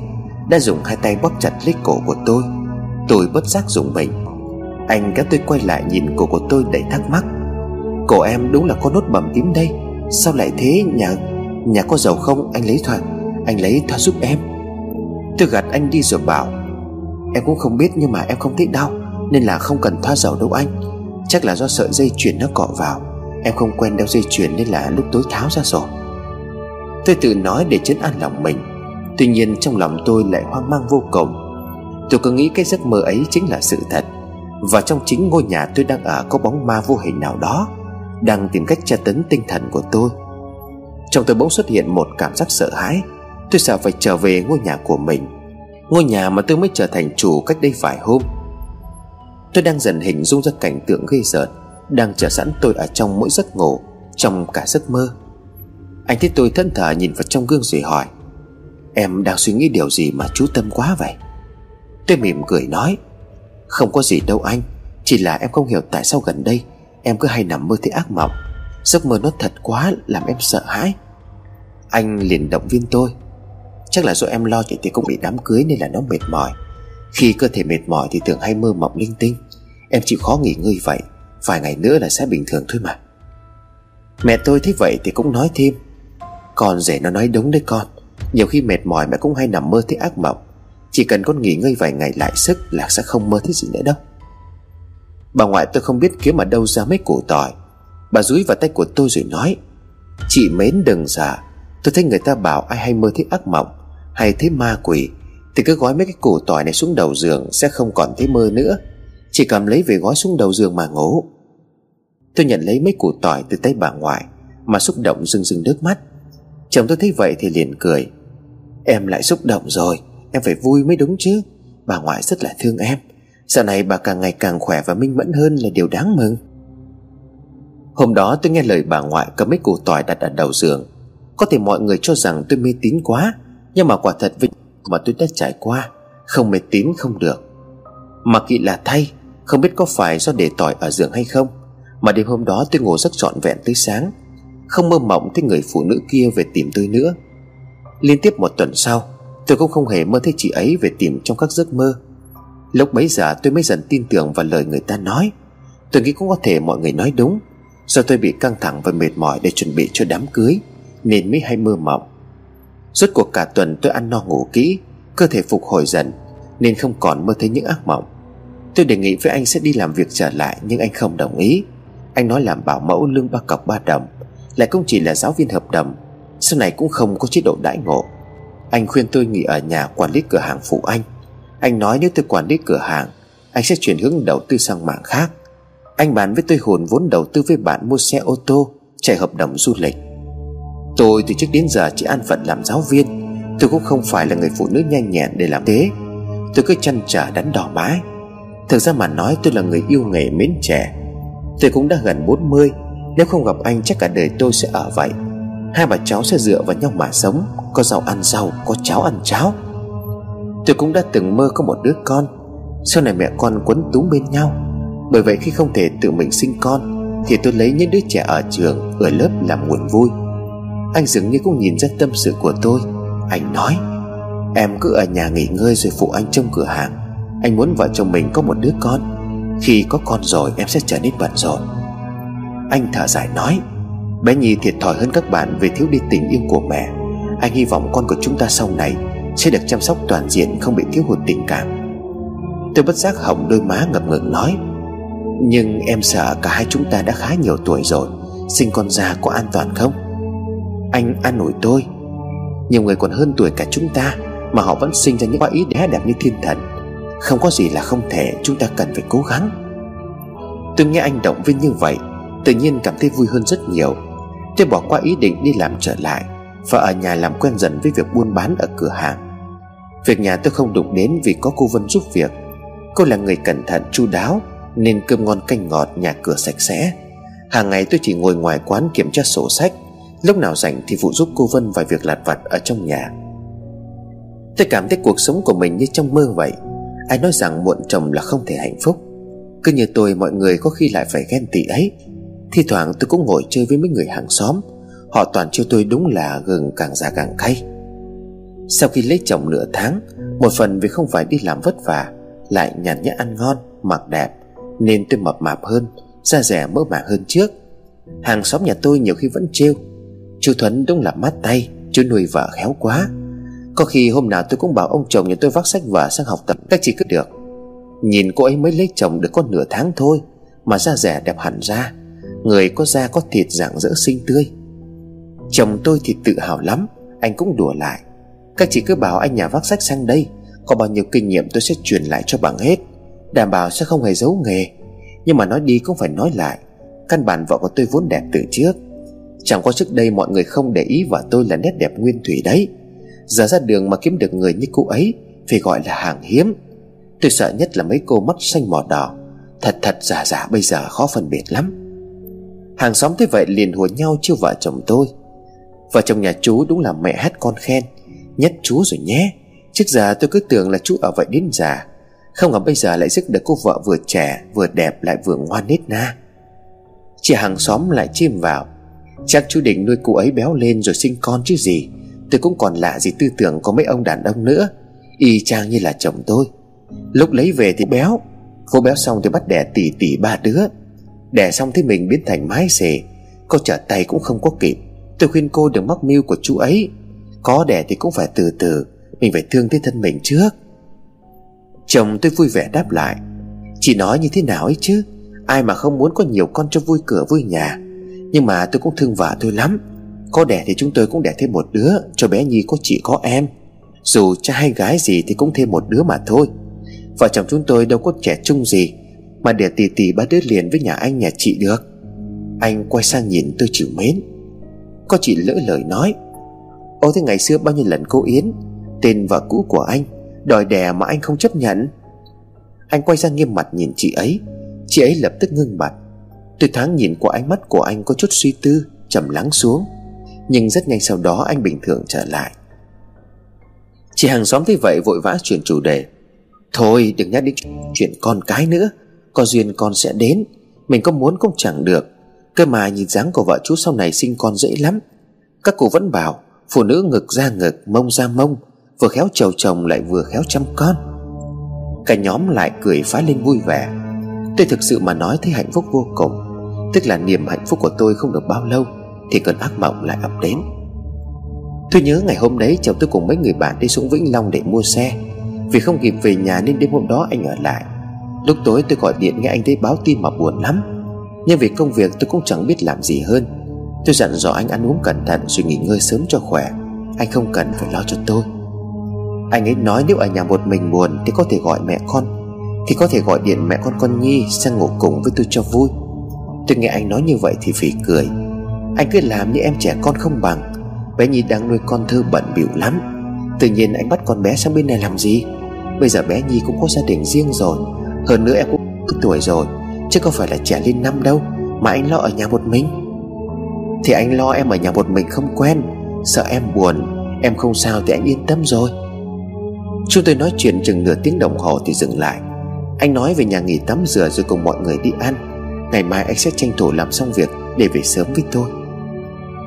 Đã dùng hai tay bóp chặt lấy cổ của tôi. Tôi bất giác dùng mình. Anh kéo tôi quay lại nhìn cổ của tôi đầy thắc mắc. Cổ em đúng là có nốt bầm tím đây, Sao lại thế? Nhà Nhà có giàu không? Anh lấy thoảng. Anh lấy thoa giúp em. Tôi gạt anh đi rồi bảo, Em cũng không biết nhưng mà em không thích đau, Nên là không cần thoa dầu đâu anh. Chắc là do sợi dây chuyền nó cọ vào. Em không quen đeo dây chuyền nên là lúc tối tháo ra rồi. Tôi tự nói để chấn an lòng mình. Tuy nhiên trong lòng tôi lại hoang mang vô cùng. Tôi cứ nghĩ cái giấc mơ ấy chính là sự thật. Và trong chính ngôi nhà tôi đang ở có bóng ma vô hình nào đó, Đang tìm cách tra tấn tinh thần của tôi. Trong tôi bỗng xuất hiện một cảm giác sợ hãi. Tôi sợ phải trở về ngôi nhà của mình. Ngôi nhà mà tôi mới trở thành chủ cách đây vài hôm. Tôi đang dần hình dung ra cảnh tượng gây rợn, Đang chờ sẵn tôi ở trong mỗi giấc ngủ, Trong cả giấc mơ. Anh thấy tôi thân thở nhìn vào trong gương rồi hỏi, Em đang suy nghĩ điều gì mà chú tâm quá vậy? Tôi mỉm cười nói, Không có gì đâu anh, Chỉ là em không hiểu tại sao gần đây Em cứ hay nằm mơ thấy ác mộng. Giấc mơ nó thật quá làm em sợ hãi. Anh liền động viên tôi Chắc là do em lo chị thì cũng bị đám cưới nên là nó mệt mỏi. Khi cơ thể mệt mỏi thì thường hay mơ mộng linh tinh. Em chịu khó nghỉ ngơi vậy, Vài ngày nữa là sẽ bình thường thôi mà. Mẹ tôi thấy vậy thì cũng nói thêm. Con rể nó nói đúng đấy con. Nhiều khi mệt mỏi mẹ cũng hay nằm mơ thấy ác mộng. Chỉ cần con nghỉ ngơi vài ngày lại sức Là sẽ không mơ thấy gì nữa đâu. Bà ngoại tôi không biết kiếm ở đâu ra mấy củ tỏi. Bà dúi vào tay của tôi rồi nói, Chị mến đừng giả Tôi thấy người ta bảo ai hay mơ thấy ác mộng. Hay thấy ma quỷ, Thì cứ gói mấy cái củ tỏi này xuống đầu giường Sẽ không còn thấy mơ nữa. Chỉ cầm lấy về gói xuống đầu giường mà ngủ. Tôi nhận lấy mấy củ tỏi từ tay bà ngoại, Mà xúc động rưng rưng nước mắt. Chồng tôi thấy vậy thì liền cười. Em lại xúc động rồi, Em phải vui mới đúng chứ. Bà ngoại rất là thương em. Sau này bà càng ngày càng khỏe và minh mẫn hơn là điều đáng mừng. Hôm đó tôi nghe lời bà ngoại cầm mấy củ tỏi đặt ở đầu giường. Có thể mọi người cho rằng tôi mê tín quá nhưng mà quả thật với mà tôi đã trải qua, Không mê tín không được. Mà kỳ là thay, Không biết có phải do để tỏi ở giường hay không, Mà đêm hôm đó tôi ngủ rất trọn vẹn tới sáng, Không mơ mộng thấy người phụ nữ kia về tìm tôi nữa. Liên tiếp một tuần sau, Tôi cũng không hề mơ thấy chị ấy về tìm trong các giấc mơ. Lúc bấy giờ tôi mới dần tin tưởng vào lời người ta nói. Tôi nghĩ cũng có thể mọi người nói đúng. Do tôi bị căng thẳng và mệt mỏi để chuẩn bị cho đám cưới, Nên mới hay mơ mộng. Suốt cuộc cả tuần tôi ăn no ngủ kỹ, Cơ thể phục hồi dần, Nên không còn mơ thấy những ác mộng. Tôi đề nghị với anh sẽ đi làm việc trở lại, Nhưng anh không đồng ý. Anh nói làm bảo mẫu lương ba cọc ba đồng, Lại cũng chỉ là giáo viên hợp đồng, Sau này cũng không có chế độ đãi ngộ. Anh khuyên tôi nghỉ ở nhà quản lý cửa hàng phụ anh. Anh nói nếu tôi quản lý cửa hàng, Anh sẽ chuyển hướng đầu tư sang mạng khác. Anh bàn với tôi hồn vốn đầu tư với bạn mua xe ô tô, Chạy hợp đồng du lịch. Tôi từ trước đến giờ chỉ an phận làm giáo viên. Tôi cũng không phải là người phụ nữ nhanh nhẹn để làm thế. Tôi cứ chăn trở đắn đỏ mãi. Thực ra mà nói tôi là người yêu nghề mến trẻ. Tôi cũng đã gần 40 Nếu không gặp anh chắc cả đời tôi sẽ ở vậy. Hai bà cháu sẽ dựa vào nhau mà sống. Có rau ăn rau, có cháo ăn cháo. Tôi cũng đã từng mơ có một đứa con. Sau này mẹ con quấn túng bên nhau. Bởi vậy khi không thể tự mình sinh con Thì tôi lấy những đứa trẻ ở trường Ở lớp làm nguồn vui. Anh dường như cũng nhìn ra tâm sự của tôi. Anh nói, Em cứ ở nhà nghỉ ngơi rồi phụ anh trong cửa hàng. Anh muốn vợ chồng mình có một đứa con. Khi có con rồi, em sẽ trở nên bận rộn. Anh thở dài nói, Bé Nhi thiệt thòi hơn các bạn Vì thiếu đi tình yêu của mẹ. Anh hy vọng con của chúng ta sau này Sẽ được chăm sóc toàn diện, Không bị thiếu hụt tình cảm. Tôi bất giác hỏng đôi má ngập ngừng nói, Nhưng em sợ cả hai chúng ta đã khá nhiều tuổi rồi. Sinh con ra có an toàn không? Anh an ủi tôi. Nhiều người còn hơn tuổi cả chúng ta Mà họ vẫn sinh ra những quá ý đẻ đẹp như thiên thần. Không có gì là không thể, Chúng ta cần phải cố gắng. Tôi nghe anh động viên như vậy, Tự nhiên cảm thấy vui hơn rất nhiều. Tôi bỏ qua ý định đi làm trở lại Và ở nhà làm quen dần với việc buôn bán ở cửa hàng. Việc nhà tôi không đụng đến vì có cô Vân giúp việc. Cô là người cẩn thận, chu đáo, Nên cơm ngon canh ngọt, nhà cửa sạch sẽ. Hàng ngày tôi chỉ ngồi ngoài quán kiểm tra sổ sách Lúc nào rảnh thì phụ giúp cô Vân vài việc lặt vặt ở trong nhà. Tôi cảm thấy cuộc sống của mình như trong mơ vậy. Ai nói rằng muộn chồng là không thể hạnh phúc. Cứ như tôi, mọi người có khi lại phải ghen tị ấy. Thì thoảng tôi cũng ngồi chơi với mấy người hàng xóm. Họ toàn trêu tôi đúng là gừng càng già càng cay. Sau khi lấy chồng nửa tháng, Một phần vì không phải đi làm vất vả, Lại nhàn nhã ăn ngon, Mặc đẹp, Nên tôi mập mạp hơn, Da rẻ mỡ màng hơn trước. Hàng xóm nhà tôi nhiều khi vẫn trêu Chú Thuấn đúng là mát tay, Chú nuôi vợ khéo quá. Có khi hôm nào tôi cũng bảo ông chồng nhà tôi vác sách vở sang học tập Các chị cứ được. Nhìn cô ấy mới lấy chồng được có nửa tháng thôi, Mà da rẻ đẹp hẳn ra. Người có da có thịt dạng dỡ xinh tươi. Chồng tôi thì tự hào lắm, Anh cũng đùa lại. Các chị cứ bảo anh nhà vác sách sang đây, Có bao nhiêu kinh nghiệm tôi sẽ truyền lại cho bằng hết. Đảm bảo sẽ không hề giấu nghề. Nhưng mà nói đi cũng phải nói lại, Căn bản vợ của tôi vốn đẹp từ trước. Chẳng qua trước đây mọi người không để ý và tôi là nét đẹp nguyên thủy đấy. Giờ ra đường mà kiếm được người như cô ấy, Phải gọi là hàng hiếm. Tôi sợ nhất là mấy cô mắt xanh mỏ đỏ. Thật thật giả giả bây giờ khó phân biệt lắm. Hàng xóm thế vậy liền hùa nhau chiêu vợ chồng tôi. Vợ chồng nhà chú đúng là mẹ hát con khen. Nhất chú rồi nhé. Trước giờ tôi cứ tưởng là chú ở vậy đến già. Không ngờ bây giờ lại giúp được cô vợ vừa trẻ, Vừa đẹp, lại vừa ngoan nết na. Chị hàng xóm lại chim vào. Chắc chú định nuôi cô ấy béo lên rồi sinh con chứ gì. Tôi cũng còn lạ gì tư tưởng có mấy ông đàn ông nữa. Y chang như là chồng tôi. Lúc lấy về thì béo. Cô béo xong thì bắt đẻ tỷ tỷ ba đứa. Đẻ xong thì mình biến thành mái xề. Cô trở tay cũng không có kịp. Tôi khuyên cô đừng mắc mưu của chú ấy. Có đẻ thì cũng phải từ từ. Mình phải thương tới thân mình trước. Chồng tôi vui vẻ đáp lại. Chị nói như thế nào ấy chứ? Ai mà không muốn có nhiều con cho vui cửa vui nhà? Nhưng mà tôi cũng thương vợ tôi lắm. Có đẻ thì chúng tôi cũng đẻ thêm một đứa, Cho bé Nhi có chị, có em. Dù cha hay gái gì thì cũng thêm một đứa mà thôi. Vợ chồng chúng tôi đâu có trẻ chung gì, Mà để tì tì ba đứa liền với nhà anh, nhà chị được. Anh quay sang nhìn tôi chịu mến. Có chị lỡ lời nói, Ô, thế ngày xưa bao nhiêu lần cô Yến, Tên vợ cũ của anh, Đòi đẻ mà anh không chấp nhận? Anh quay sang nghiêm mặt nhìn chị ấy. Chị ấy lập tức ngưng mặt. Tôi thoáng nhìn qua ánh mắt của anh có chút suy tư, trầm lắng xuống. Nhưng rất nhanh sau đó anh bình thường trở lại. Chị hàng xóm thấy vậy vội vã chuyển chủ đề. Thôi, đừng nhắc đến chuyện con cái nữa. Có duyên con sẽ đến. Mình có muốn cũng chẳng được. Cơ mà nhìn dáng của vợ chú sau này sinh con dễ lắm. Các cụ vẫn bảo, Phụ nữ ngực ra ngực, mông ra mông, Vừa khéo chầu chồng lại vừa khéo chăm con. Cả nhóm lại cười phá lên vui vẻ. Tôi thực sự mà nói thấy hạnh phúc vô cùng. Tức là niềm hạnh phúc của tôi không được bao lâu, Thì cơn ác mộng lại ập đến. Tôi nhớ ngày hôm đấy, chồng tôi cùng mấy người bạn đi xuống Vĩnh Long để mua xe. Vì không kịp về nhà nên đêm hôm đó anh ở lại. Lúc tối tôi gọi điện nghe anh thấy báo tin mà buồn lắm. Nhưng vì công việc tôi cũng chẳng biết làm gì hơn. Tôi dặn dò anh ăn uống cẩn thận rồi nghỉ ngơi sớm cho khỏe. Anh không cần phải lo cho tôi. Anh ấy nói nếu ở nhà một mình buồn Thì có thể gọi mẹ con. Thì có thể gọi điện mẹ con con Nhi sang ngủ cùng với tôi cho vui. Tôi nghe anh nói như vậy thì phỉ cười. Anh cứ làm như em trẻ con không bằng. Bé Nhi đang nuôi con thơ bận bịu lắm. Tự nhiên anh bắt con bé sang bên này làm gì? Bây giờ bé Nhi cũng có gia đình riêng rồi. Hơn nữa em cũng tuổi rồi, Chứ không phải là trẻ lên năm đâu, Mà anh lo ở nhà một mình. Thì anh lo em ở nhà một mình không quen. Sợ em buồn, Em không sao thì anh yên tâm rồi. Chúng tôi nói chuyện chừng nửa tiếng đồng hồ thì dừng lại. Anh nói về nhà nghỉ tắm rửa rồi cùng mọi người đi ăn. Ngày mai anh sẽ tranh thủ làm xong việc Để về sớm với tôi.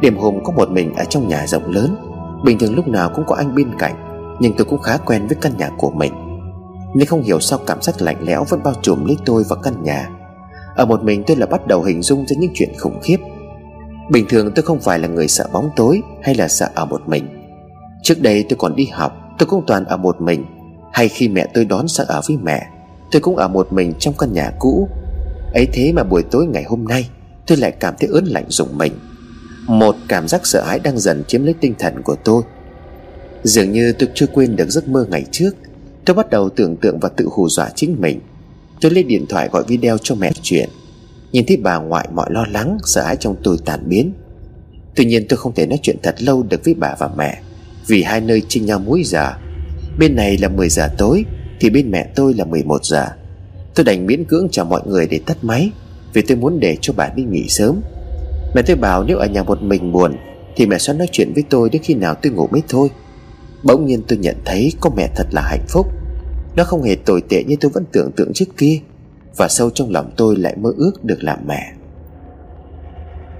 Đêm hôm có một mình ở trong nhà rộng lớn. Bình thường lúc nào cũng có anh bên cạnh, Nhưng tôi cũng khá quen với căn nhà của mình. Nên không hiểu sao cảm giác lạnh lẽo Vẫn bao trùm lấy tôi và căn nhà. Ở một mình tôi là bắt đầu hình dung ra những chuyện khủng khiếp. Bình thường tôi không phải là người sợ bóng tối Hay là sợ ở một mình. Trước đây tôi còn đi học, Tôi cũng toàn ở một mình. Hay khi mẹ tôi đón sang ở với mẹ, Tôi cũng ở một mình trong căn nhà cũ ấy thế mà buổi tối ngày hôm nay, Tôi lại cảm thấy ớn lạnh rùng mình. Một cảm giác sợ hãi đang dần chiếm lấy tinh thần của tôi. Dường như tôi chưa quên được giấc mơ ngày trước, Tôi bắt đầu tưởng tượng và tự hù dọa chính mình. Tôi lấy điện thoại gọi video cho mẹ chuyện. Nhìn thấy bà ngoại mọi lo lắng, Sợ hãi trong tôi tàn biến. Tuy nhiên tôi không thể nói chuyện thật lâu được với bà và mẹ, Vì hai nơi chênh nhau múi giờ. Bên này là 10 giờ tối, thì bên mẹ tôi là 11 giờ. Tôi đành miễn cưỡng chào mọi người để tắt máy, Vì tôi muốn để cho bà đi nghỉ sớm. Mẹ tôi bảo nếu ở nhà một mình buồn Thì mẹ sẽ nói chuyện với tôi đến khi nào tôi ngủ mới thôi. Bỗng nhiên tôi nhận thấy có mẹ thật là hạnh phúc. Nó không hề tồi tệ như tôi vẫn tưởng tượng trước kia, Và sâu trong lòng tôi lại mơ ước được làm mẹ.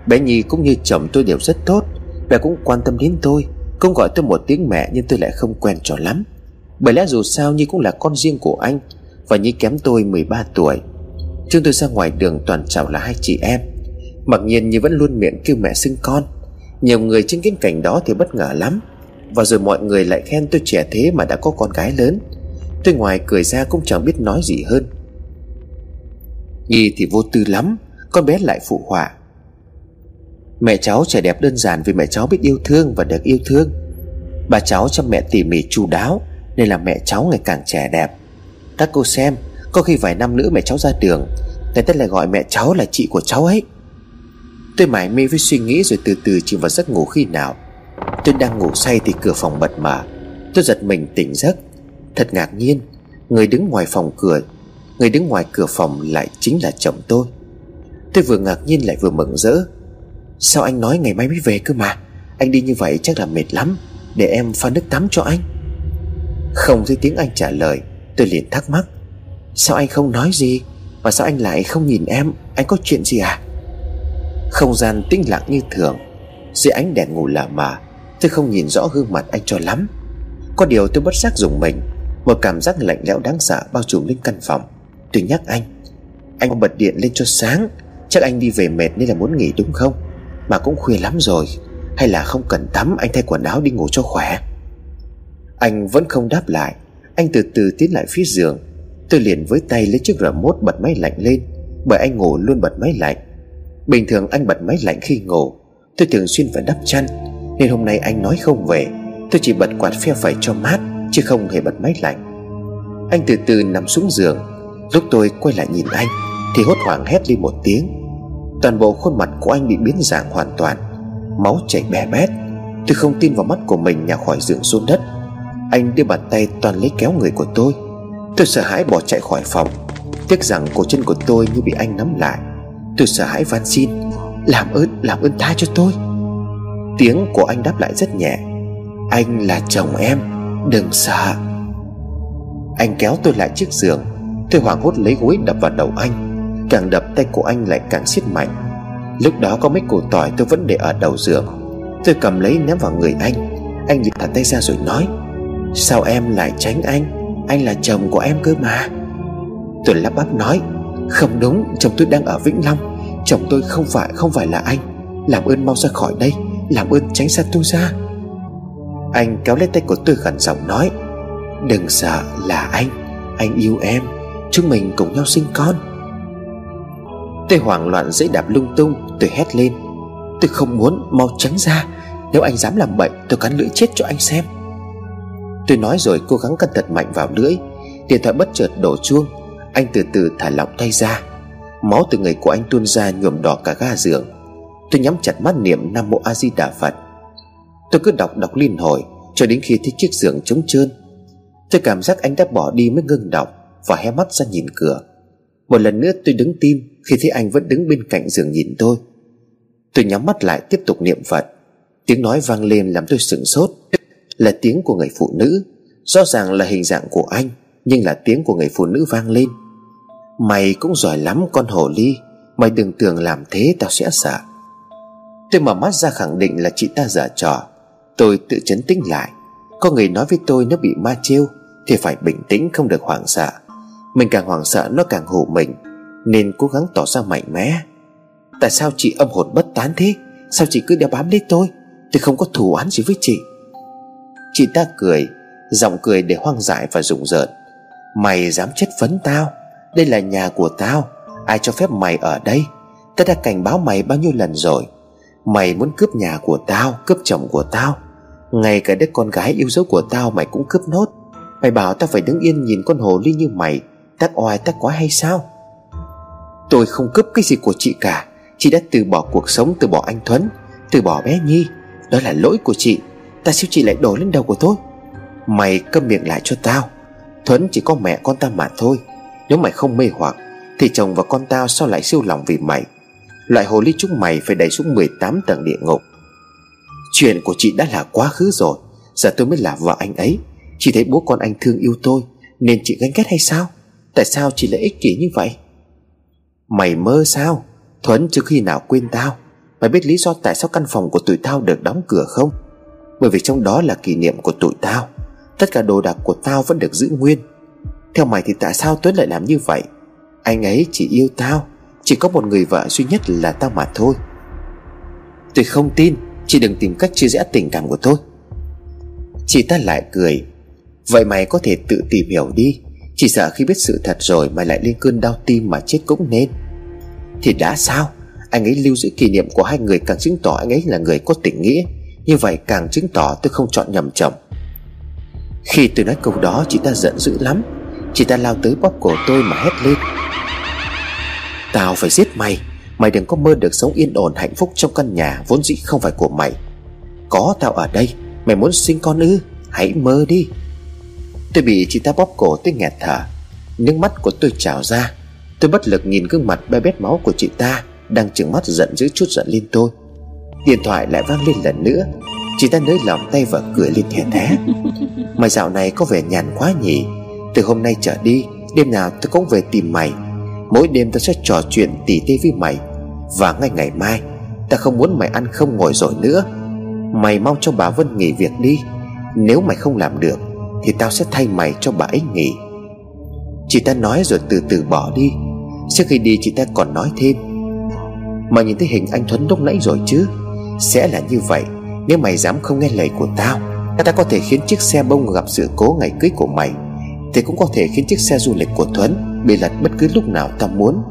Bé Nhi cũng như chồng tôi đều rất tốt. Mẹ cũng quan tâm đến tôi Không gọi tôi một tiếng mẹ nhưng tôi lại không quen trò lắm. Bởi lẽ dù sao Nhi cũng là con riêng của anh và nhí kém tôi 13 tuổi. Chúng tôi ra ngoài đường toàn chào là hai chị em. Mặc nhiên như vẫn luôn miệng kêu mẹ xưng con. Nhiều người chứng kiến cảnh đó thì bất ngờ lắm. Và rồi mọi người lại khen tôi trẻ thế mà đã có con gái lớn. Tôi ngoài cười ra cũng chẳng biết nói gì hơn. Nhi thì vô tư lắm, Con bé lại phụ họa. Mẹ cháu trẻ đẹp đơn giản vì mẹ cháu biết yêu thương và được yêu thương. Bà cháu chăm mẹ tỉ mỉ chu đáo, Nên là mẹ cháu ngày càng trẻ đẹp. Các cô xem, Có khi vài năm nữa mẹ cháu ra đường. Người ta lại gọi mẹ cháu là chị của cháu ấy. Tôi mải mê với suy nghĩ rồi từ từ chìm vào giấc ngủ khi nào. Tôi đang ngủ say thì cửa phòng bật mở. Tôi giật mình tỉnh giấc. Thật ngạc nhiên, Người đứng ngoài phòng cửa, Người đứng ngoài cửa phòng lại chính là chồng tôi. Tôi vừa ngạc nhiên lại vừa mừng rỡ. Sao anh nói ngày mai mới về cơ mà? Anh đi như vậy chắc là mệt lắm. Để em pha nước tắm cho anh. Không thấy tiếng anh trả lời Tôi liền thắc mắc, Sao anh không nói gì Mà sao anh lại không nhìn em? Anh có chuyện gì à? Không gian tĩnh lặng như thường, Dưới ánh đèn ngủ lờ mà Tôi không nhìn rõ gương mặt anh cho lắm. Có điều tôi bất giác dùng mình, Một cảm giác lạnh lẽo đáng sợ bao trùm lên căn phòng. Tôi nhắc anh Anh bật điện lên cho sáng, Chắc anh đi về mệt nên là muốn nghỉ đúng không? Mà cũng khuya lắm rồi, Hay là không cần tắm, anh thay quần áo đi ngủ cho khỏe. Anh vẫn không đáp lại anh từ từ tiến lại phía giường. Tôi liền với tay lấy chiếc remote bật máy lạnh lên, Bởi anh ngủ luôn bật máy lạnh. Bình thường anh bật máy lạnh khi ngủ, Tôi thường xuyên phải đắp chăn, Nên hôm nay anh nói không về. Tôi chỉ bật quạt phe phải cho mát, Chứ không hề bật máy lạnh. Anh từ từ nằm xuống giường. Lúc tôi quay lại nhìn anh, Thì hốt hoảng hét lên một tiếng. Toàn bộ khuôn mặt của anh bị biến dạng hoàn toàn, Máu chảy bè bét. Tôi không tin vào mắt của mình nhà khỏi giường xuống đất. Anh đưa bàn tay toàn lấy kéo người của tôi. Tôi sợ hãi bỏ chạy khỏi phòng. Tiếc rằng cổ chân của tôi như bị anh nắm lại. Tôi sợ hãi van xin Làm ơn, làm ơn tha cho tôi. Tiếng của anh đáp lại rất nhẹ Anh là chồng em Đừng sợ. Anh kéo tôi lại chiếc giường. Tôi hoảng hốt lấy gối đập vào đầu anh. Càng đập tay của anh lại càng siết mạnh. Lúc đó có mấy củ tỏi tôi vẫn để ở đầu giường. Tôi cầm lấy ném vào người anh. Anh liền thả tay ra rồi nói Sao em lại tránh anh? Anh là chồng của em cơ mà. Tôi lắp bắp nói, Không đúng, chồng tôi đang ở Vĩnh Long. Chồng tôi không phải không phải là anh. Làm ơn mau ra khỏi đây, Làm ơn tránh xa tôi ra. Anh kéo lấy tay của tôi gần giọng nói, Đừng sợ là anh Anh yêu em, Chúng mình cùng nhau sinh con. Tôi hoảng loạn dễ đạp lung tung, Tôi hét lên, Tôi không muốn mau tránh ra, Nếu anh dám làm bậy, tôi cắn lưỡi chết cho anh xem. Tôi nói rồi cố gắng cắn thật mạnh vào lưỡi. Điện thoại bất chợt đổ chuông. Anh từ từ thả lỏng tay ra. Máu từ người của anh tuôn ra nhuộm đỏ cả ga giường. Tôi nhắm chặt mắt niệm Nam Mô A Di Đà Phật. Tôi cứ đọc đọc liên hồi, Cho đến khi thấy chiếc giường trống trơn. Tôi cảm giác anh đã bỏ đi mới ngưng đọc Và hé mắt ra nhìn cửa. Một lần nữa tôi đứng tim Khi thấy anh vẫn đứng bên cạnh giường nhìn tôi. Tôi nhắm mắt lại tiếp tục niệm Phật. Tiếng nói vang lên làm tôi sửng sốt. Là tiếng của người phụ nữ. Rõ ràng là hình dạng của anh, Nhưng là tiếng của người phụ nữ vang lên. Mày cũng giỏi lắm con hồ ly, Mày đừng tưởng làm thế tao sẽ sợ. Tôi mở mắt ra khẳng định là chị ta giả trò. Tôi tự chấn tĩnh lại. Có người nói với tôi nó bị ma trêu Thì phải bình tĩnh không được hoảng sợ. Mình càng hoảng sợ nó càng hù mình, Nên cố gắng tỏ ra mạnh mẽ. Tại sao chị âm hồn bất tán thế? Sao chị cứ đeo bám lấy tôi? Tôi không có thù oán gì với chị. Chị ta cười, Giọng cười để hoang dại và rụng rợn. Mày dám chất vấn tao? Đây là nhà của tao, Ai cho phép mày ở đây? Ta đã cảnh báo mày bao nhiêu lần rồi. Mày muốn cướp nhà của tao, Cướp chồng của tao. Ngay cả đứa con gái yêu dấu của tao mày cũng cướp nốt. Mày bảo tao phải đứng yên nhìn con hồ ly như mày. Tắc oai tắc quá hay sao? Tôi không cướp cái gì của chị cả. Chị đã từ bỏ cuộc sống từ bỏ anh Thuấn, Từ bỏ bé Nhi. Đó là lỗi của chị. Tại sao chị lại đổ lên đầu của tôi. Mày câm miệng lại cho tao. Thuấn chỉ có mẹ con ta mà thôi. Nếu mày không mê hoặc, Thì chồng và con tao sao lại siêu lòng vì mày? Loại hồ ly chúng mày phải đẩy xuống 18 tầng địa ngục. Chuyện của chị đã là quá khứ rồi. Giờ tôi mới là vợ anh ấy. Chị thấy bố con anh thương yêu tôi, Nên chị ganh ghét hay sao? Tại sao chị lại ích kỷ như vậy? Mày mơ sao? Thuấn chưa khi nào quên tao? Mày biết lý do tại sao căn phòng của tụi tao được đóng cửa không? Bởi vì trong đó là kỷ niệm của tụi tao. Tất cả đồ đạc của tao vẫn được giữ nguyên. Theo mày thì tại sao Tuấn lại làm như vậy? Anh ấy chỉ yêu tao, Chỉ có một người vợ duy nhất là tao mà thôi. Tôi không tin Chị đừng tìm cách chia rẽ tình cảm của tôi. Chị ta lại cười. Vậy mày có thể tự tìm hiểu đi. Chỉ sợ khi biết sự thật rồi Mày lại lên cơn đau tim mà chết cũng nên. Thì đã sao? Anh ấy lưu giữ kỷ niệm của hai người Càng chứng tỏ anh ấy là người có tình nghĩa. Như vậy càng chứng tỏ tôi không chọn nhầm chồng. Khi tôi nói câu đó, Chị ta giận dữ lắm. Chị ta lao tới bóp cổ tôi mà hét lên. Tao phải giết mày. Mày đừng có mơ được sống yên ổn, hạnh phúc trong căn nhà Vốn dĩ không phải của mày. Có tao ở đây, Mày muốn sinh con ư? Hãy mơ đi. Tôi bị chị ta bóp cổ tới nghẹt thở. Nước mắt của tôi trào ra. Tôi bất lực nhìn gương mặt bê bét máu của chị ta, Đang trừng mắt giận dữ chút giận lên tôi. Điện thoại lại vang lên lần nữa. Chị ta nới lòng tay và cười lên thẻ thé. [LAUGHS] Mày dạo này có vẻ nhàn quá nhỉ. Từ hôm nay trở đi Đêm nào tôi cũng về tìm mày. Mỗi đêm tôi sẽ trò chuyện tỉ tê với mày. Và ngay ngày mai Ta không muốn mày ăn không ngồi rồi nữa. Mày mau cho bà Vân nghỉ việc đi. Nếu mày không làm được Thì tao sẽ thay mày cho bà ấy nghỉ. Chị ta nói rồi từ từ bỏ đi. Trước khi đi chị ta còn nói thêm. Mà nhìn thấy hình anh Thuấn lúc nãy rồi chứ sẽ là như vậy, Nếu mày dám không nghe lời của tao, Ta có thể khiến chiếc xe bông gặp sự cố ngày cưới của mày. Thì cũng có thể khiến chiếc xe du lịch của Thuấn Bị lật bất cứ lúc nào tao muốn.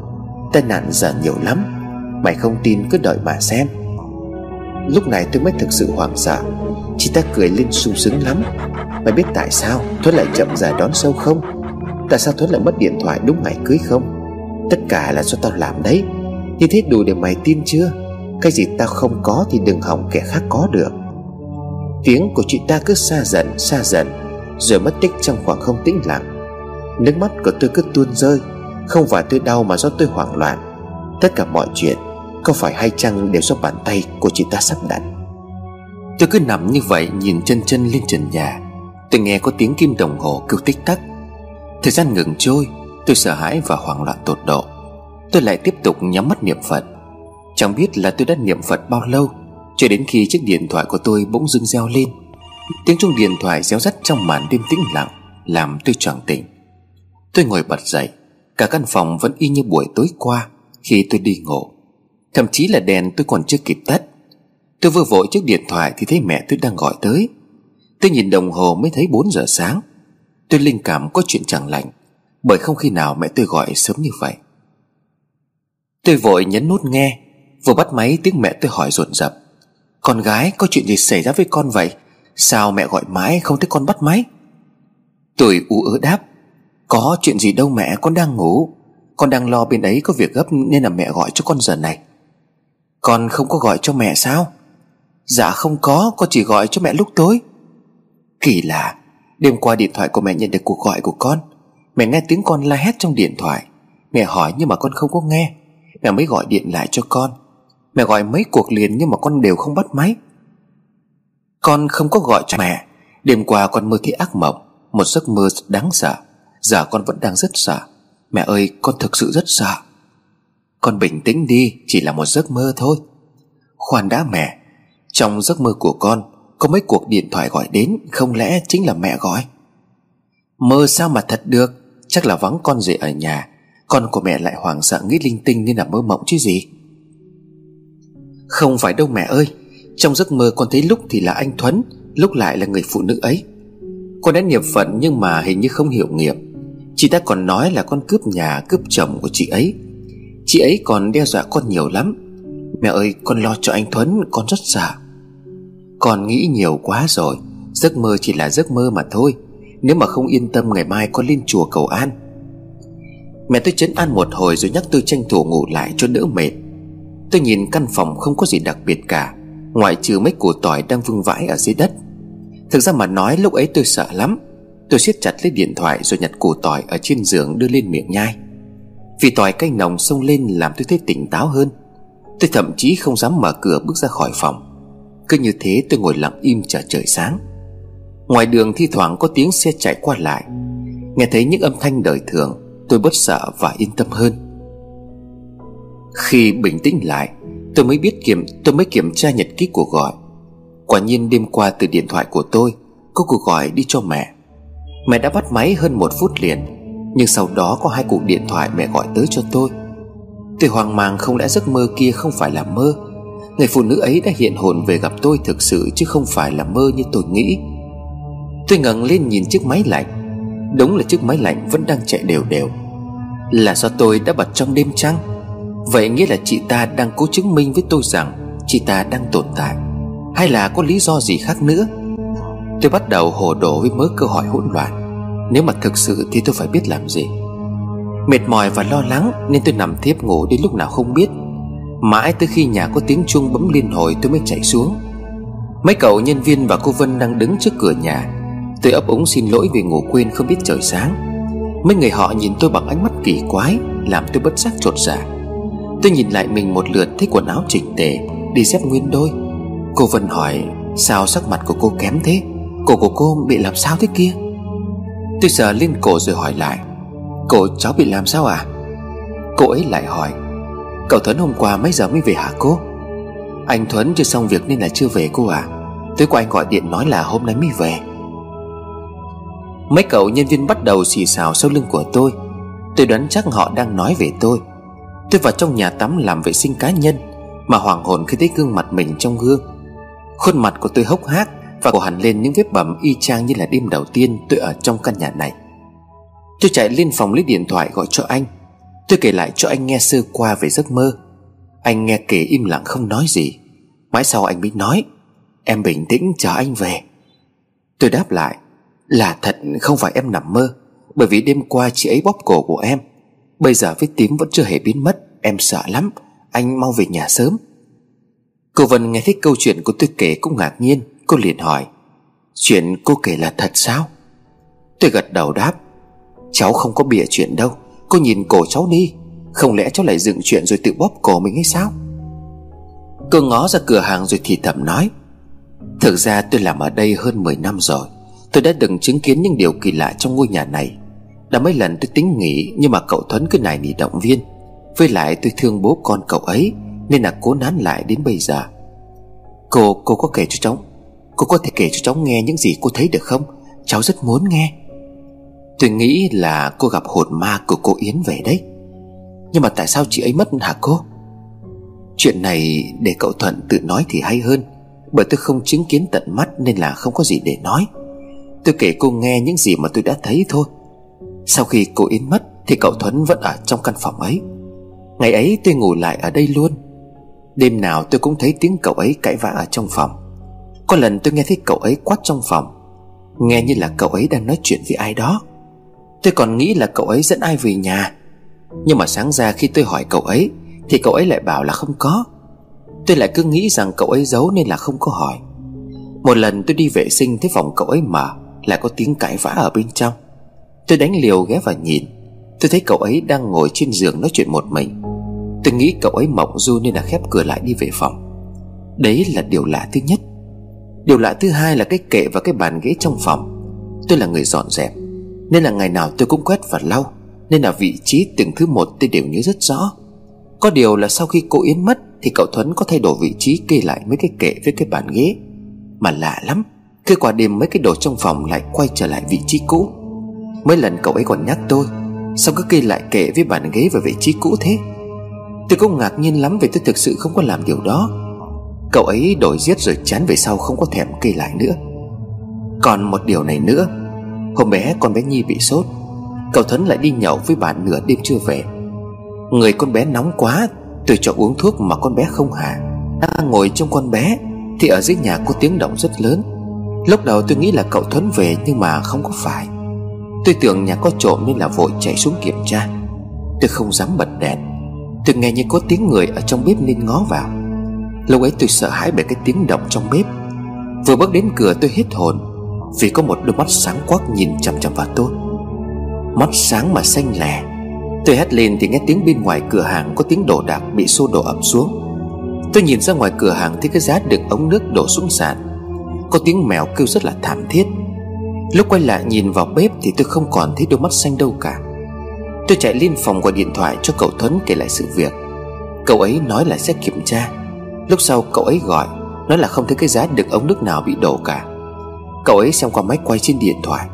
Tai nạn giờ nhiều lắm, Mày không tin cứ đợi mà xem. Lúc này tôi mới thực sự hoảng sợ, Chị ta cười lên sung sướng lắm. Mày biết tại sao Thuấn lại chậm giờ đón sâu không? Tại sao Thuấn lại mất điện thoại đúng ngày cưới không? Tất cả là do tao làm đấy. Như thế đủ để mày tin chưa? Cái gì tao không có thì đừng hỏng kẻ khác có được. Tiếng của chị ta cứ xa dần xa dần, Rồi mất tích trong khoảng không tĩnh lặng. Nước mắt của tôi cứ tuôn rơi, Không phải tôi đau mà do tôi hoảng loạn. Tất cả mọi chuyện, Có phải hay chăng đều do bàn tay của chị ta sắp đặt? Tôi cứ nằm như vậy, Nhìn chân chân lên trần nhà. Tôi nghe có tiếng kim đồng hồ kêu tích tắc. Thời gian ngừng trôi, Tôi sợ hãi và hoảng loạn tột độ. Tôi lại tiếp tục nhắm mắt niệm Phật. Chẳng biết là tôi đã niệm Phật bao lâu, Cho đến khi chiếc điện thoại của tôi bỗng dưng reo lên. Tiếng chuông điện thoại réo rắt trong màn đêm tĩnh lặng Làm tôi choàng tỉnh. Tôi ngồi bật dậy, Cả căn phòng vẫn y như buổi tối qua Khi tôi đi ngủ. Thậm chí là đèn tôi còn chưa kịp tắt. Tôi vừa vội chiếc điện thoại Thì thấy mẹ tôi đang gọi tới. Tôi nhìn đồng hồ mới thấy 4 giờ sáng. Tôi linh cảm có chuyện chẳng lành, Bởi không khi nào mẹ tôi gọi sớm như vậy. Tôi vội nhấn nút nghe. Vừa bắt máy, tiếng mẹ tôi hỏi rộn rập Con gái, có chuyện gì xảy ra với con vậy? Sao mẹ gọi mãi không thấy con bắt máy? Tôi ú ớ đáp. Có chuyện gì đâu mẹ, con đang ngủ. Con đang lo bên ấy có việc gấp Nên là mẹ gọi cho con giờ này. Con không có gọi cho mẹ sao? Dạ không có, Con chỉ gọi cho mẹ lúc tối. Kỳ lạ, Đêm qua điện thoại của mẹ nhận được cuộc gọi của con. Mẹ nghe tiếng con la hét trong điện thoại. Mẹ hỏi nhưng mà con không có nghe. Mẹ mới gọi điện lại cho con. Mẹ gọi mấy cuộc liền nhưng mà con đều không bắt máy. Con không có gọi cho mẹ. Đêm qua con mơ thấy ác mộng, Một giấc mơ đáng sợ. Giờ con vẫn đang rất sợ. Mẹ ơi, con thực sự rất sợ. Con bình tĩnh đi, Chỉ là một giấc mơ thôi. Khoan đã mẹ, Trong giấc mơ của con, Có mấy cuộc điện thoại gọi đến, Không lẽ chính là mẹ gọi? Mơ sao mà thật được? Chắc là vắng con rể ở nhà. Con của mẹ lại hoảng sợ nghĩ linh tinh Nên là mơ mộng chứ gì? Không phải đâu mẹ ơi, Trong giấc mơ con thấy lúc thì là anh Thuấn, Lúc lại là người phụ nữ ấy. Con đã nghiệp phận nhưng mà hình như không hiểu nghiệp. Chị ta còn nói là con cướp nhà, Cướp chồng của chị ấy. Chị ấy còn đe dọa con nhiều lắm. Mẹ ơi, con lo cho anh Thuấn, Con rất sợ Con nghĩ nhiều quá rồi, Giấc mơ chỉ là giấc mơ mà thôi. Nếu mà không yên tâm, ngày mai con lên chùa cầu an. Mẹ tôi chấn an một hồi rồi nhắc tôi tranh thủ ngủ lại cho đỡ mệt. Tôi nhìn căn phòng không có gì đặc biệt cả, Ngoại trừ mấy củ tỏi đang vương vãi ở dưới đất. Thực ra mà nói, lúc ấy tôi sợ lắm. Tôi siết chặt lấy điện thoại rồi nhặt củ tỏi ở trên giường đưa lên miệng nhai. Vì tỏi cay nồng xông lên làm tôi thấy tỉnh táo hơn. Tôi thậm chí không dám mở cửa bước ra khỏi phòng. Cứ như thế tôi ngồi lặng im chờ trời sáng. Ngoài đường thi thoảng có tiếng xe chạy qua lại. Nghe thấy những âm thanh đời thường, Tôi bớt sợ và yên tâm hơn. Khi bình tĩnh lại, Tôi mới biết kiểm, Tôi mới kiểm tra nhật ký cuộc gọi. Quả nhiên đêm qua từ điện thoại của tôi, Có cuộc gọi đi cho mẹ. Mẹ đã bắt máy hơn một phút liền, Nhưng sau đó có hai cuộc điện thoại mẹ gọi tới cho tôi. Tôi hoang mang không lẽ giấc mơ kia không phải là mơ? Người phụ nữ ấy đã hiện hồn về gặp tôi thực sự Chứ không phải là mơ như tôi nghĩ. Tôi ngẩng lên nhìn chiếc máy lạnh. Đúng là chiếc máy lạnh vẫn đang chạy đều đều. Là do tôi đã bật trong đêm trăng. Vậy nghĩa là chị ta đang cố chứng minh với tôi rằng Chị ta đang tồn tại, Hay là có lý do gì khác nữa? Tôi bắt đầu hồ đồ với mớ câu hỏi hỗn loạn. Nếu mà thực sự thì tôi phải biết làm gì? Mệt mỏi và lo lắng Nên tôi nằm thiếp ngủ đến lúc nào không biết. Mãi tới khi nhà có tiếng chuông bấm liên hồi tôi mới chạy xuống. Mấy cậu nhân viên và cô Vân đang đứng trước cửa nhà. Tôi ấp úng xin lỗi vì ngủ quên không biết trời sáng. Mấy người họ nhìn tôi bằng ánh mắt kỳ quái, Làm tôi bất giác trột dạ. Tôi nhìn lại mình một lượt thấy quần áo chỉnh tề, Đi dép nguyên đôi. Cô Vân hỏi, Sao sắc mặt của cô kém thế? Cổ của cô bị làm sao thế kia? Tôi sờ lên cổ rồi hỏi lại, Cổ, cháu bị làm sao à? Cô ấy lại hỏi, Cậu Thuấn hôm qua mấy giờ mới về hả cô? Anh Thuấn chưa xong việc nên là chưa về cô à? Tối qua anh gọi điện nói là hôm nay mới về. Mấy cậu nhân viên bắt đầu xì xào sau lưng của tôi. Tôi đoán chắc họ đang nói về tôi. Tôi vào trong nhà tắm làm vệ sinh cá nhân, Mà hoàng hồn khi thấy gương mặt mình trong gương. Khuôn mặt của tôi hốc hác Và cổ hẳn lên những vết bầm y chang như là đêm đầu tiên tôi ở trong căn nhà này. Tôi chạy lên phòng lấy điện thoại gọi cho anh. Tôi kể lại cho anh nghe sơ qua về giấc mơ. Anh nghe kể im lặng không nói gì. Mãi sau anh mới nói, Em bình tĩnh, chờ anh về. Tôi đáp lại, Là thật, không phải em nằm mơ, Bởi vì đêm qua chị ấy bóp cổ của em. Bây giờ vết tím vẫn chưa hề biến mất, Em sợ lắm, Anh mau về nhà sớm. Cô Vân nghe thấy câu chuyện của tôi kể cũng ngạc nhiên, Cô liền hỏi, Chuyện cô kể là thật sao? Tôi gật đầu đáp, Cháu không có bịa chuyện đâu, Cô nhìn cổ cháu đi, Không lẽ cháu lại dựng chuyện rồi tự bóp cổ mình hay sao? Cô ngó ra cửa hàng rồi thì thầm nói, Thực ra tôi làm ở đây hơn 10 năm rồi, Tôi đã từng chứng kiến những điều kỳ lạ trong ngôi nhà này. Đã mấy lần tôi tính nghỉ Nhưng mà cậu Thuấn cứ nài nỉ động viên. Với lại tôi thương bố con cậu ấy Nên là cố nán lại đến bây giờ. Cô, cô có kể cho cháu Cô có thể kể cho cháu nghe những gì cô thấy được không? Cháu rất muốn nghe. Tôi nghĩ là cô gặp hồn ma của cô Yến về đấy. Nhưng mà tại sao chị ấy mất hả cô? Chuyện này để cậu Thuận tự nói thì hay hơn Bởi tôi không chứng kiến tận mắt Nên là không có gì để nói. Tôi kể cô nghe những gì mà tôi đã thấy thôi. Sau khi cô Yến mất Thì cậu Thuấn vẫn ở trong căn phòng ấy. Ngày ấy tôi ngủ lại ở đây luôn. Đêm nào tôi cũng thấy tiếng cậu ấy cãi vã ở trong phòng. Có lần tôi nghe thấy cậu ấy quát trong phòng. Nghe như là cậu ấy đang nói chuyện với ai đó. Tôi còn nghĩ là cậu ấy dẫn ai về nhà. Nhưng mà sáng ra khi tôi hỏi cậu ấy, Thì cậu ấy lại bảo là không có. Tôi lại cứ nghĩ rằng cậu ấy giấu nên là không có hỏi. Một lần tôi đi vệ sinh thấy phòng cậu ấy mở, Lại có tiếng cãi vã ở bên trong. Tôi đánh liều ghé vào nhìn. Tôi thấy cậu ấy đang ngồi trên giường nói chuyện một mình. Tôi nghĩ cậu ấy mộng du nên là khép cửa lại đi về phòng. Đấy là điều lạ thứ nhất. Điều lạ thứ hai là cái kệ và cái bàn ghế trong phòng. Tôi là người dọn dẹp, nên là ngày nào tôi cũng quét và lau, Nên là vị trí từng thứ một tôi đều nhớ rất rõ. Có điều là sau khi cô Yến mất Thì cậu Thuấn có thay đổi vị trí kê lại mấy cái kệ với cái bàn ghế. Mà lạ lắm, Cứ qua đêm mấy cái đồ trong phòng lại quay trở lại vị trí cũ. Mấy lần cậu ấy còn nhắc tôi, Sao cứ kê lại kể với bàn ghế và vị trí cũ thế? Tôi cũng ngạc nhiên lắm vì tôi thực sự không có làm điều đó. Cậu ấy đổi giết rồi chán về sau không có thèm kê lại nữa. Còn một điều này nữa, Hôm bé con bé Nhi bị sốt, Cậu Thuấn lại đi nhậu với bạn nửa đêm chưa về. Người con bé nóng quá, Tôi cho uống thuốc mà con bé không hạ Đang ngồi trong con bé, Thì ở dưới nhà có tiếng động rất lớn. Lúc đầu tôi nghĩ là cậu Thuấn về Nhưng mà không có phải. Tôi tưởng nhà có trộm nên là vội chạy xuống kiểm tra. Tôi không dám bật đèn. Tôi nghe như có tiếng người ở trong bếp nên ngó vào. Lúc ấy tôi sợ hãi bởi cái tiếng động trong bếp. Vừa bước đến cửa tôi hết hồn, vì có một đôi mắt sáng quắc nhìn chằm chằm vào tôi. Mắt sáng mà xanh lè. Tôi hét lên thì nghe tiếng bên ngoài cửa hàng Có tiếng đồ đạc bị xô đổ ập xuống. Tôi nhìn ra ngoài cửa hàng Thấy cái giá đựng ống nước đổ xuống sàn. Có tiếng mèo kêu rất là thảm thiết. Lúc quay lại nhìn vào bếp Thì tôi không còn thấy đôi mắt xanh đâu cả. Tôi chạy lên phòng gọi điện thoại cho cậu Thuấn kể lại sự việc. Cậu ấy nói là sẽ kiểm tra. Lúc sau cậu ấy gọi, Nói là không thấy cái giá đựng ống nước nào bị đổ cả. Cậu ấy xem qua máy quay trên điện thoại.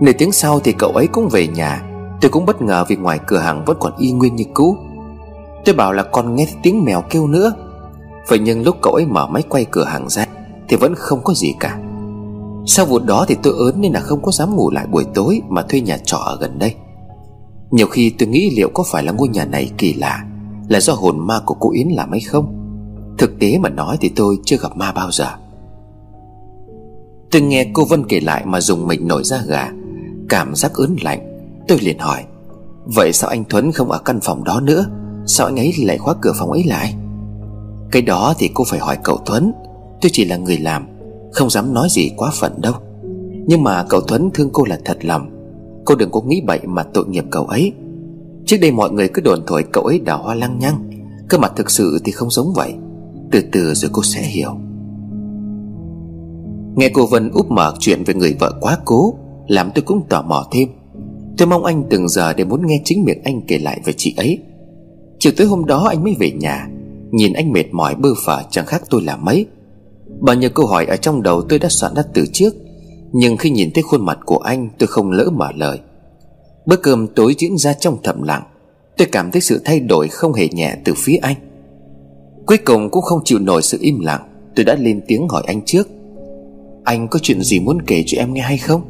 Nửa tiếng sau thì cậu ấy cũng về nhà. Tôi cũng bất ngờ vì ngoài cửa hàng vẫn còn y nguyên như cũ. Tôi bảo là con nghe tiếng mèo kêu nữa. Vậy nhưng lúc cậu ấy mở máy quay cửa hàng ra Thì vẫn không có gì cả. Sau vụ đó thì tôi ớn nên là không có dám ngủ lại buổi tối Mà thuê nhà trọ ở gần đây. Nhiều khi tôi nghĩ liệu có phải là ngôi nhà này kỳ lạ, Là do hồn ma của cô Yến làm hay không? Thực tế mà nói thì tôi chưa gặp ma bao giờ. Tôi nghe cô Vân kể lại mà dùng mình nổi da gà, Cảm giác ớn lạnh. Tôi liền hỏi, Vậy sao anh Thuấn không ở căn phòng đó nữa? Sao anh ấy lại khóa cửa phòng ấy lại? Cái đó thì cô phải hỏi cậu Thuấn. Tôi chỉ là người làm không dám nói gì quá phận đâu. Nhưng mà cậu Thuấn thương cô là thật lòng. Cô đừng có nghĩ bậy mà tội nghiệp cậu ấy. Trước đây mọi người cứ đồn thổi cậu ấy đào hoa lăng nhăng. Cơ mặt thực sự thì không giống vậy. Từ từ rồi cô sẽ hiểu. Nghe cô Vân úp mở chuyện về người vợ quá cố, Làm tôi cũng tò mò thêm. Tôi mong anh từng giờ để muốn nghe chính miệng anh kể lại về chị ấy. Chiều tối hôm đó anh mới về nhà. Nhìn anh mệt mỏi bơ phờ, chẳng khác tôi là mấy. Bao nhiêu câu hỏi ở trong đầu tôi đã soạn ra từ trước, Nhưng khi nhìn thấy khuôn mặt của anh, tôi không lỡ mở lời. Bữa cơm tối diễn ra trong thầm lặng, Tôi cảm thấy sự thay đổi không hề nhẹ từ phía anh. Cuối cùng cũng không chịu nổi sự im lặng, Tôi đã lên tiếng hỏi anh trước. Anh có chuyện gì muốn kể cho em nghe hay không?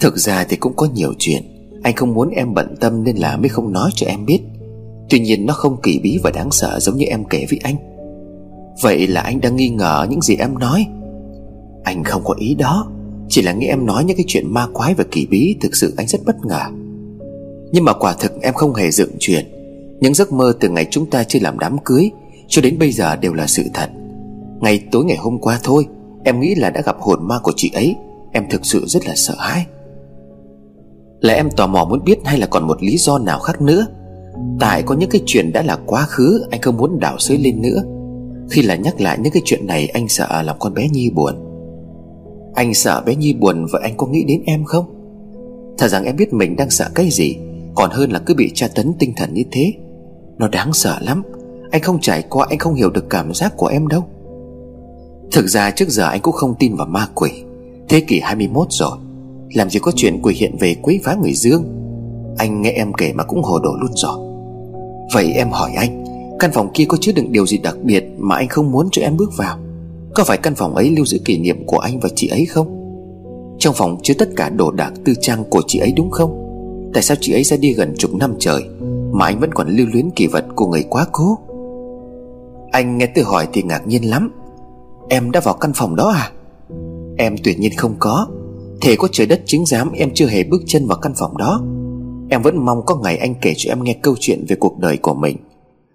Thực ra thì cũng có nhiều chuyện, Anh không muốn em bận tâm nên là mới không nói cho em biết. Tuy nhiên nó không kỳ bí và đáng sợ giống như em kể với anh. Vậy là anh đang nghi ngờ những gì em nói. Anh không có ý đó, Chỉ là nghe em nói những cái chuyện ma quái và kỳ bí Thực sự anh rất bất ngờ. Nhưng mà quả thực em không hề dựng chuyện. Những giấc mơ từ ngày chúng ta chưa làm đám cưới Cho đến bây giờ đều là sự thật. Ngày tối ngày hôm qua thôi, Em nghĩ là đã gặp hồn ma của chị ấy. Em thực sự rất là sợ hãi. Là em tò mò muốn biết hay là còn một lý do nào khác nữa? Tại có những cái chuyện đã là quá khứ, Anh không muốn đảo xới lên nữa. Khi là nhắc lại những cái chuyện này, Anh sợ làm con bé Nhi buồn. Anh sợ bé Nhi buồn Vậy anh có nghĩ đến em không? Thật rằng em biết mình đang sợ cái gì, Còn hơn là cứ bị tra tấn tinh thần như thế. Nó đáng sợ lắm. Anh không trải qua, anh không hiểu được cảm giác của em đâu. Thực ra trước giờ anh cũng không tin vào ma quỷ. Thế kỷ 21 rồi, Làm gì có chuyện quỷ hiện về quấy phá người dương? Anh nghe em kể mà cũng hồ đồ luôn rồi. Vậy em hỏi anh Căn phòng kia có chứa đựng điều gì đặc biệt Mà anh không muốn cho em bước vào? Có phải căn phòng ấy lưu giữ kỷ niệm của anh và chị ấy không? Trong phòng chứa tất cả đồ đạc tư trang của chị ấy đúng không? Tại sao chị ấy ra đi gần chục năm trời Mà anh vẫn còn lưu luyến kỷ vật của người quá cố? Anh nghe tôi hỏi thì ngạc nhiên lắm. Em đã vào căn phòng đó à? Em tuyệt nhiên không có. Thể có trời đất chứng giám em chưa hề bước chân vào căn phòng đó. Em vẫn mong có ngày anh kể cho em nghe câu chuyện về cuộc đời của mình.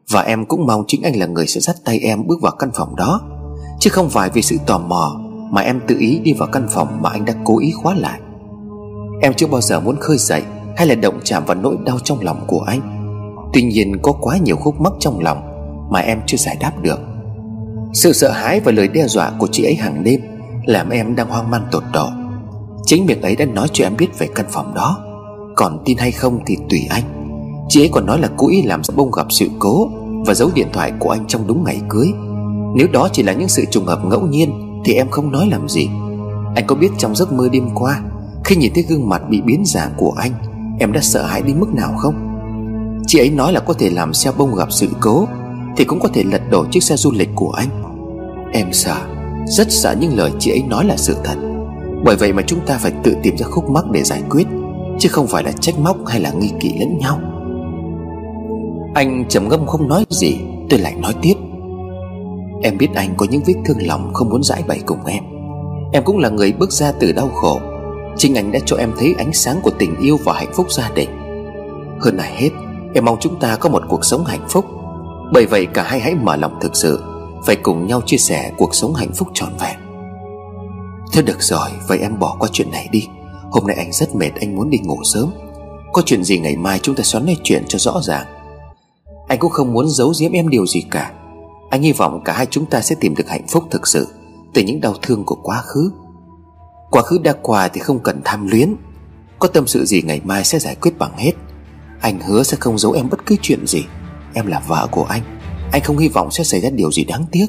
Và em cũng mong chính anh là người sẽ dắt tay em bước vào căn phòng đó. Chứ không phải vì sự tò mò Mà em tự ý đi vào căn phòng mà anh đã cố ý khóa lại. Em chưa bao giờ muốn khơi dậy Hay là động chạm vào nỗi đau trong lòng của anh. Tuy nhiên có quá nhiều khúc mắc trong lòng Mà em chưa giải đáp được. Sự sợ hãi và lời đe dọa của chị ấy hàng đêm Làm em đang hoang mang tột độ. Chính miệng ấy đã nói cho em biết về căn phòng đó. Còn tin hay không thì tùy anh. Chị ấy còn nói là cố ý làm bông gặp sự cố Và giấu điện thoại của anh trong đúng ngày cưới. Nếu đó chỉ là những sự trùng hợp ngẫu nhiên, Thì em không nói làm gì. Anh có biết trong giấc mơ đêm qua, Khi nhìn thấy gương mặt bị biến dạng của anh, Em đã sợ hãi đến mức nào không? Chị ấy nói là có thể làm xe bông gặp sự cố, Thì cũng có thể lật đổ chiếc xe du lịch của anh. Em sợ, Rất sợ những lời chị ấy nói là sự thật. Bởi vậy mà chúng ta phải tự tìm ra khúc mắc để giải quyết, Chứ không phải là trách móc hay là nghi kỵ lẫn nhau. Anh trầm ngâm không nói gì, Tôi lại nói tiếp. Em biết anh có những vết thương lòng không muốn giải bày cùng em. Em cũng là người bước ra từ đau khổ. Chính anh đã cho em thấy ánh sáng của tình yêu và hạnh phúc gia đình. Hơn ai hết, Em mong chúng ta có một cuộc sống hạnh phúc. Bởi vậy cả hai hãy mở lòng thực sự, Phải cùng nhau chia sẻ cuộc sống hạnh phúc trọn vẹn. Thế được rồi, Vậy em bỏ qua chuyện này đi. Hôm nay anh rất mệt, anh muốn đi ngủ sớm. Có chuyện gì ngày mai chúng ta xoắn nói chuyện cho rõ ràng. Anh cũng không muốn giấu giếm em điều gì cả. Anh hy vọng cả hai chúng ta sẽ tìm được hạnh phúc thực sự Từ những đau thương của quá khứ. Quá khứ đã qua thì không cần tham luyến. Có tâm sự gì ngày mai sẽ giải quyết bằng hết. Anh hứa sẽ không giấu em bất cứ chuyện gì. Em là vợ của anh. Anh không hy vọng sẽ xảy ra điều gì đáng tiếc.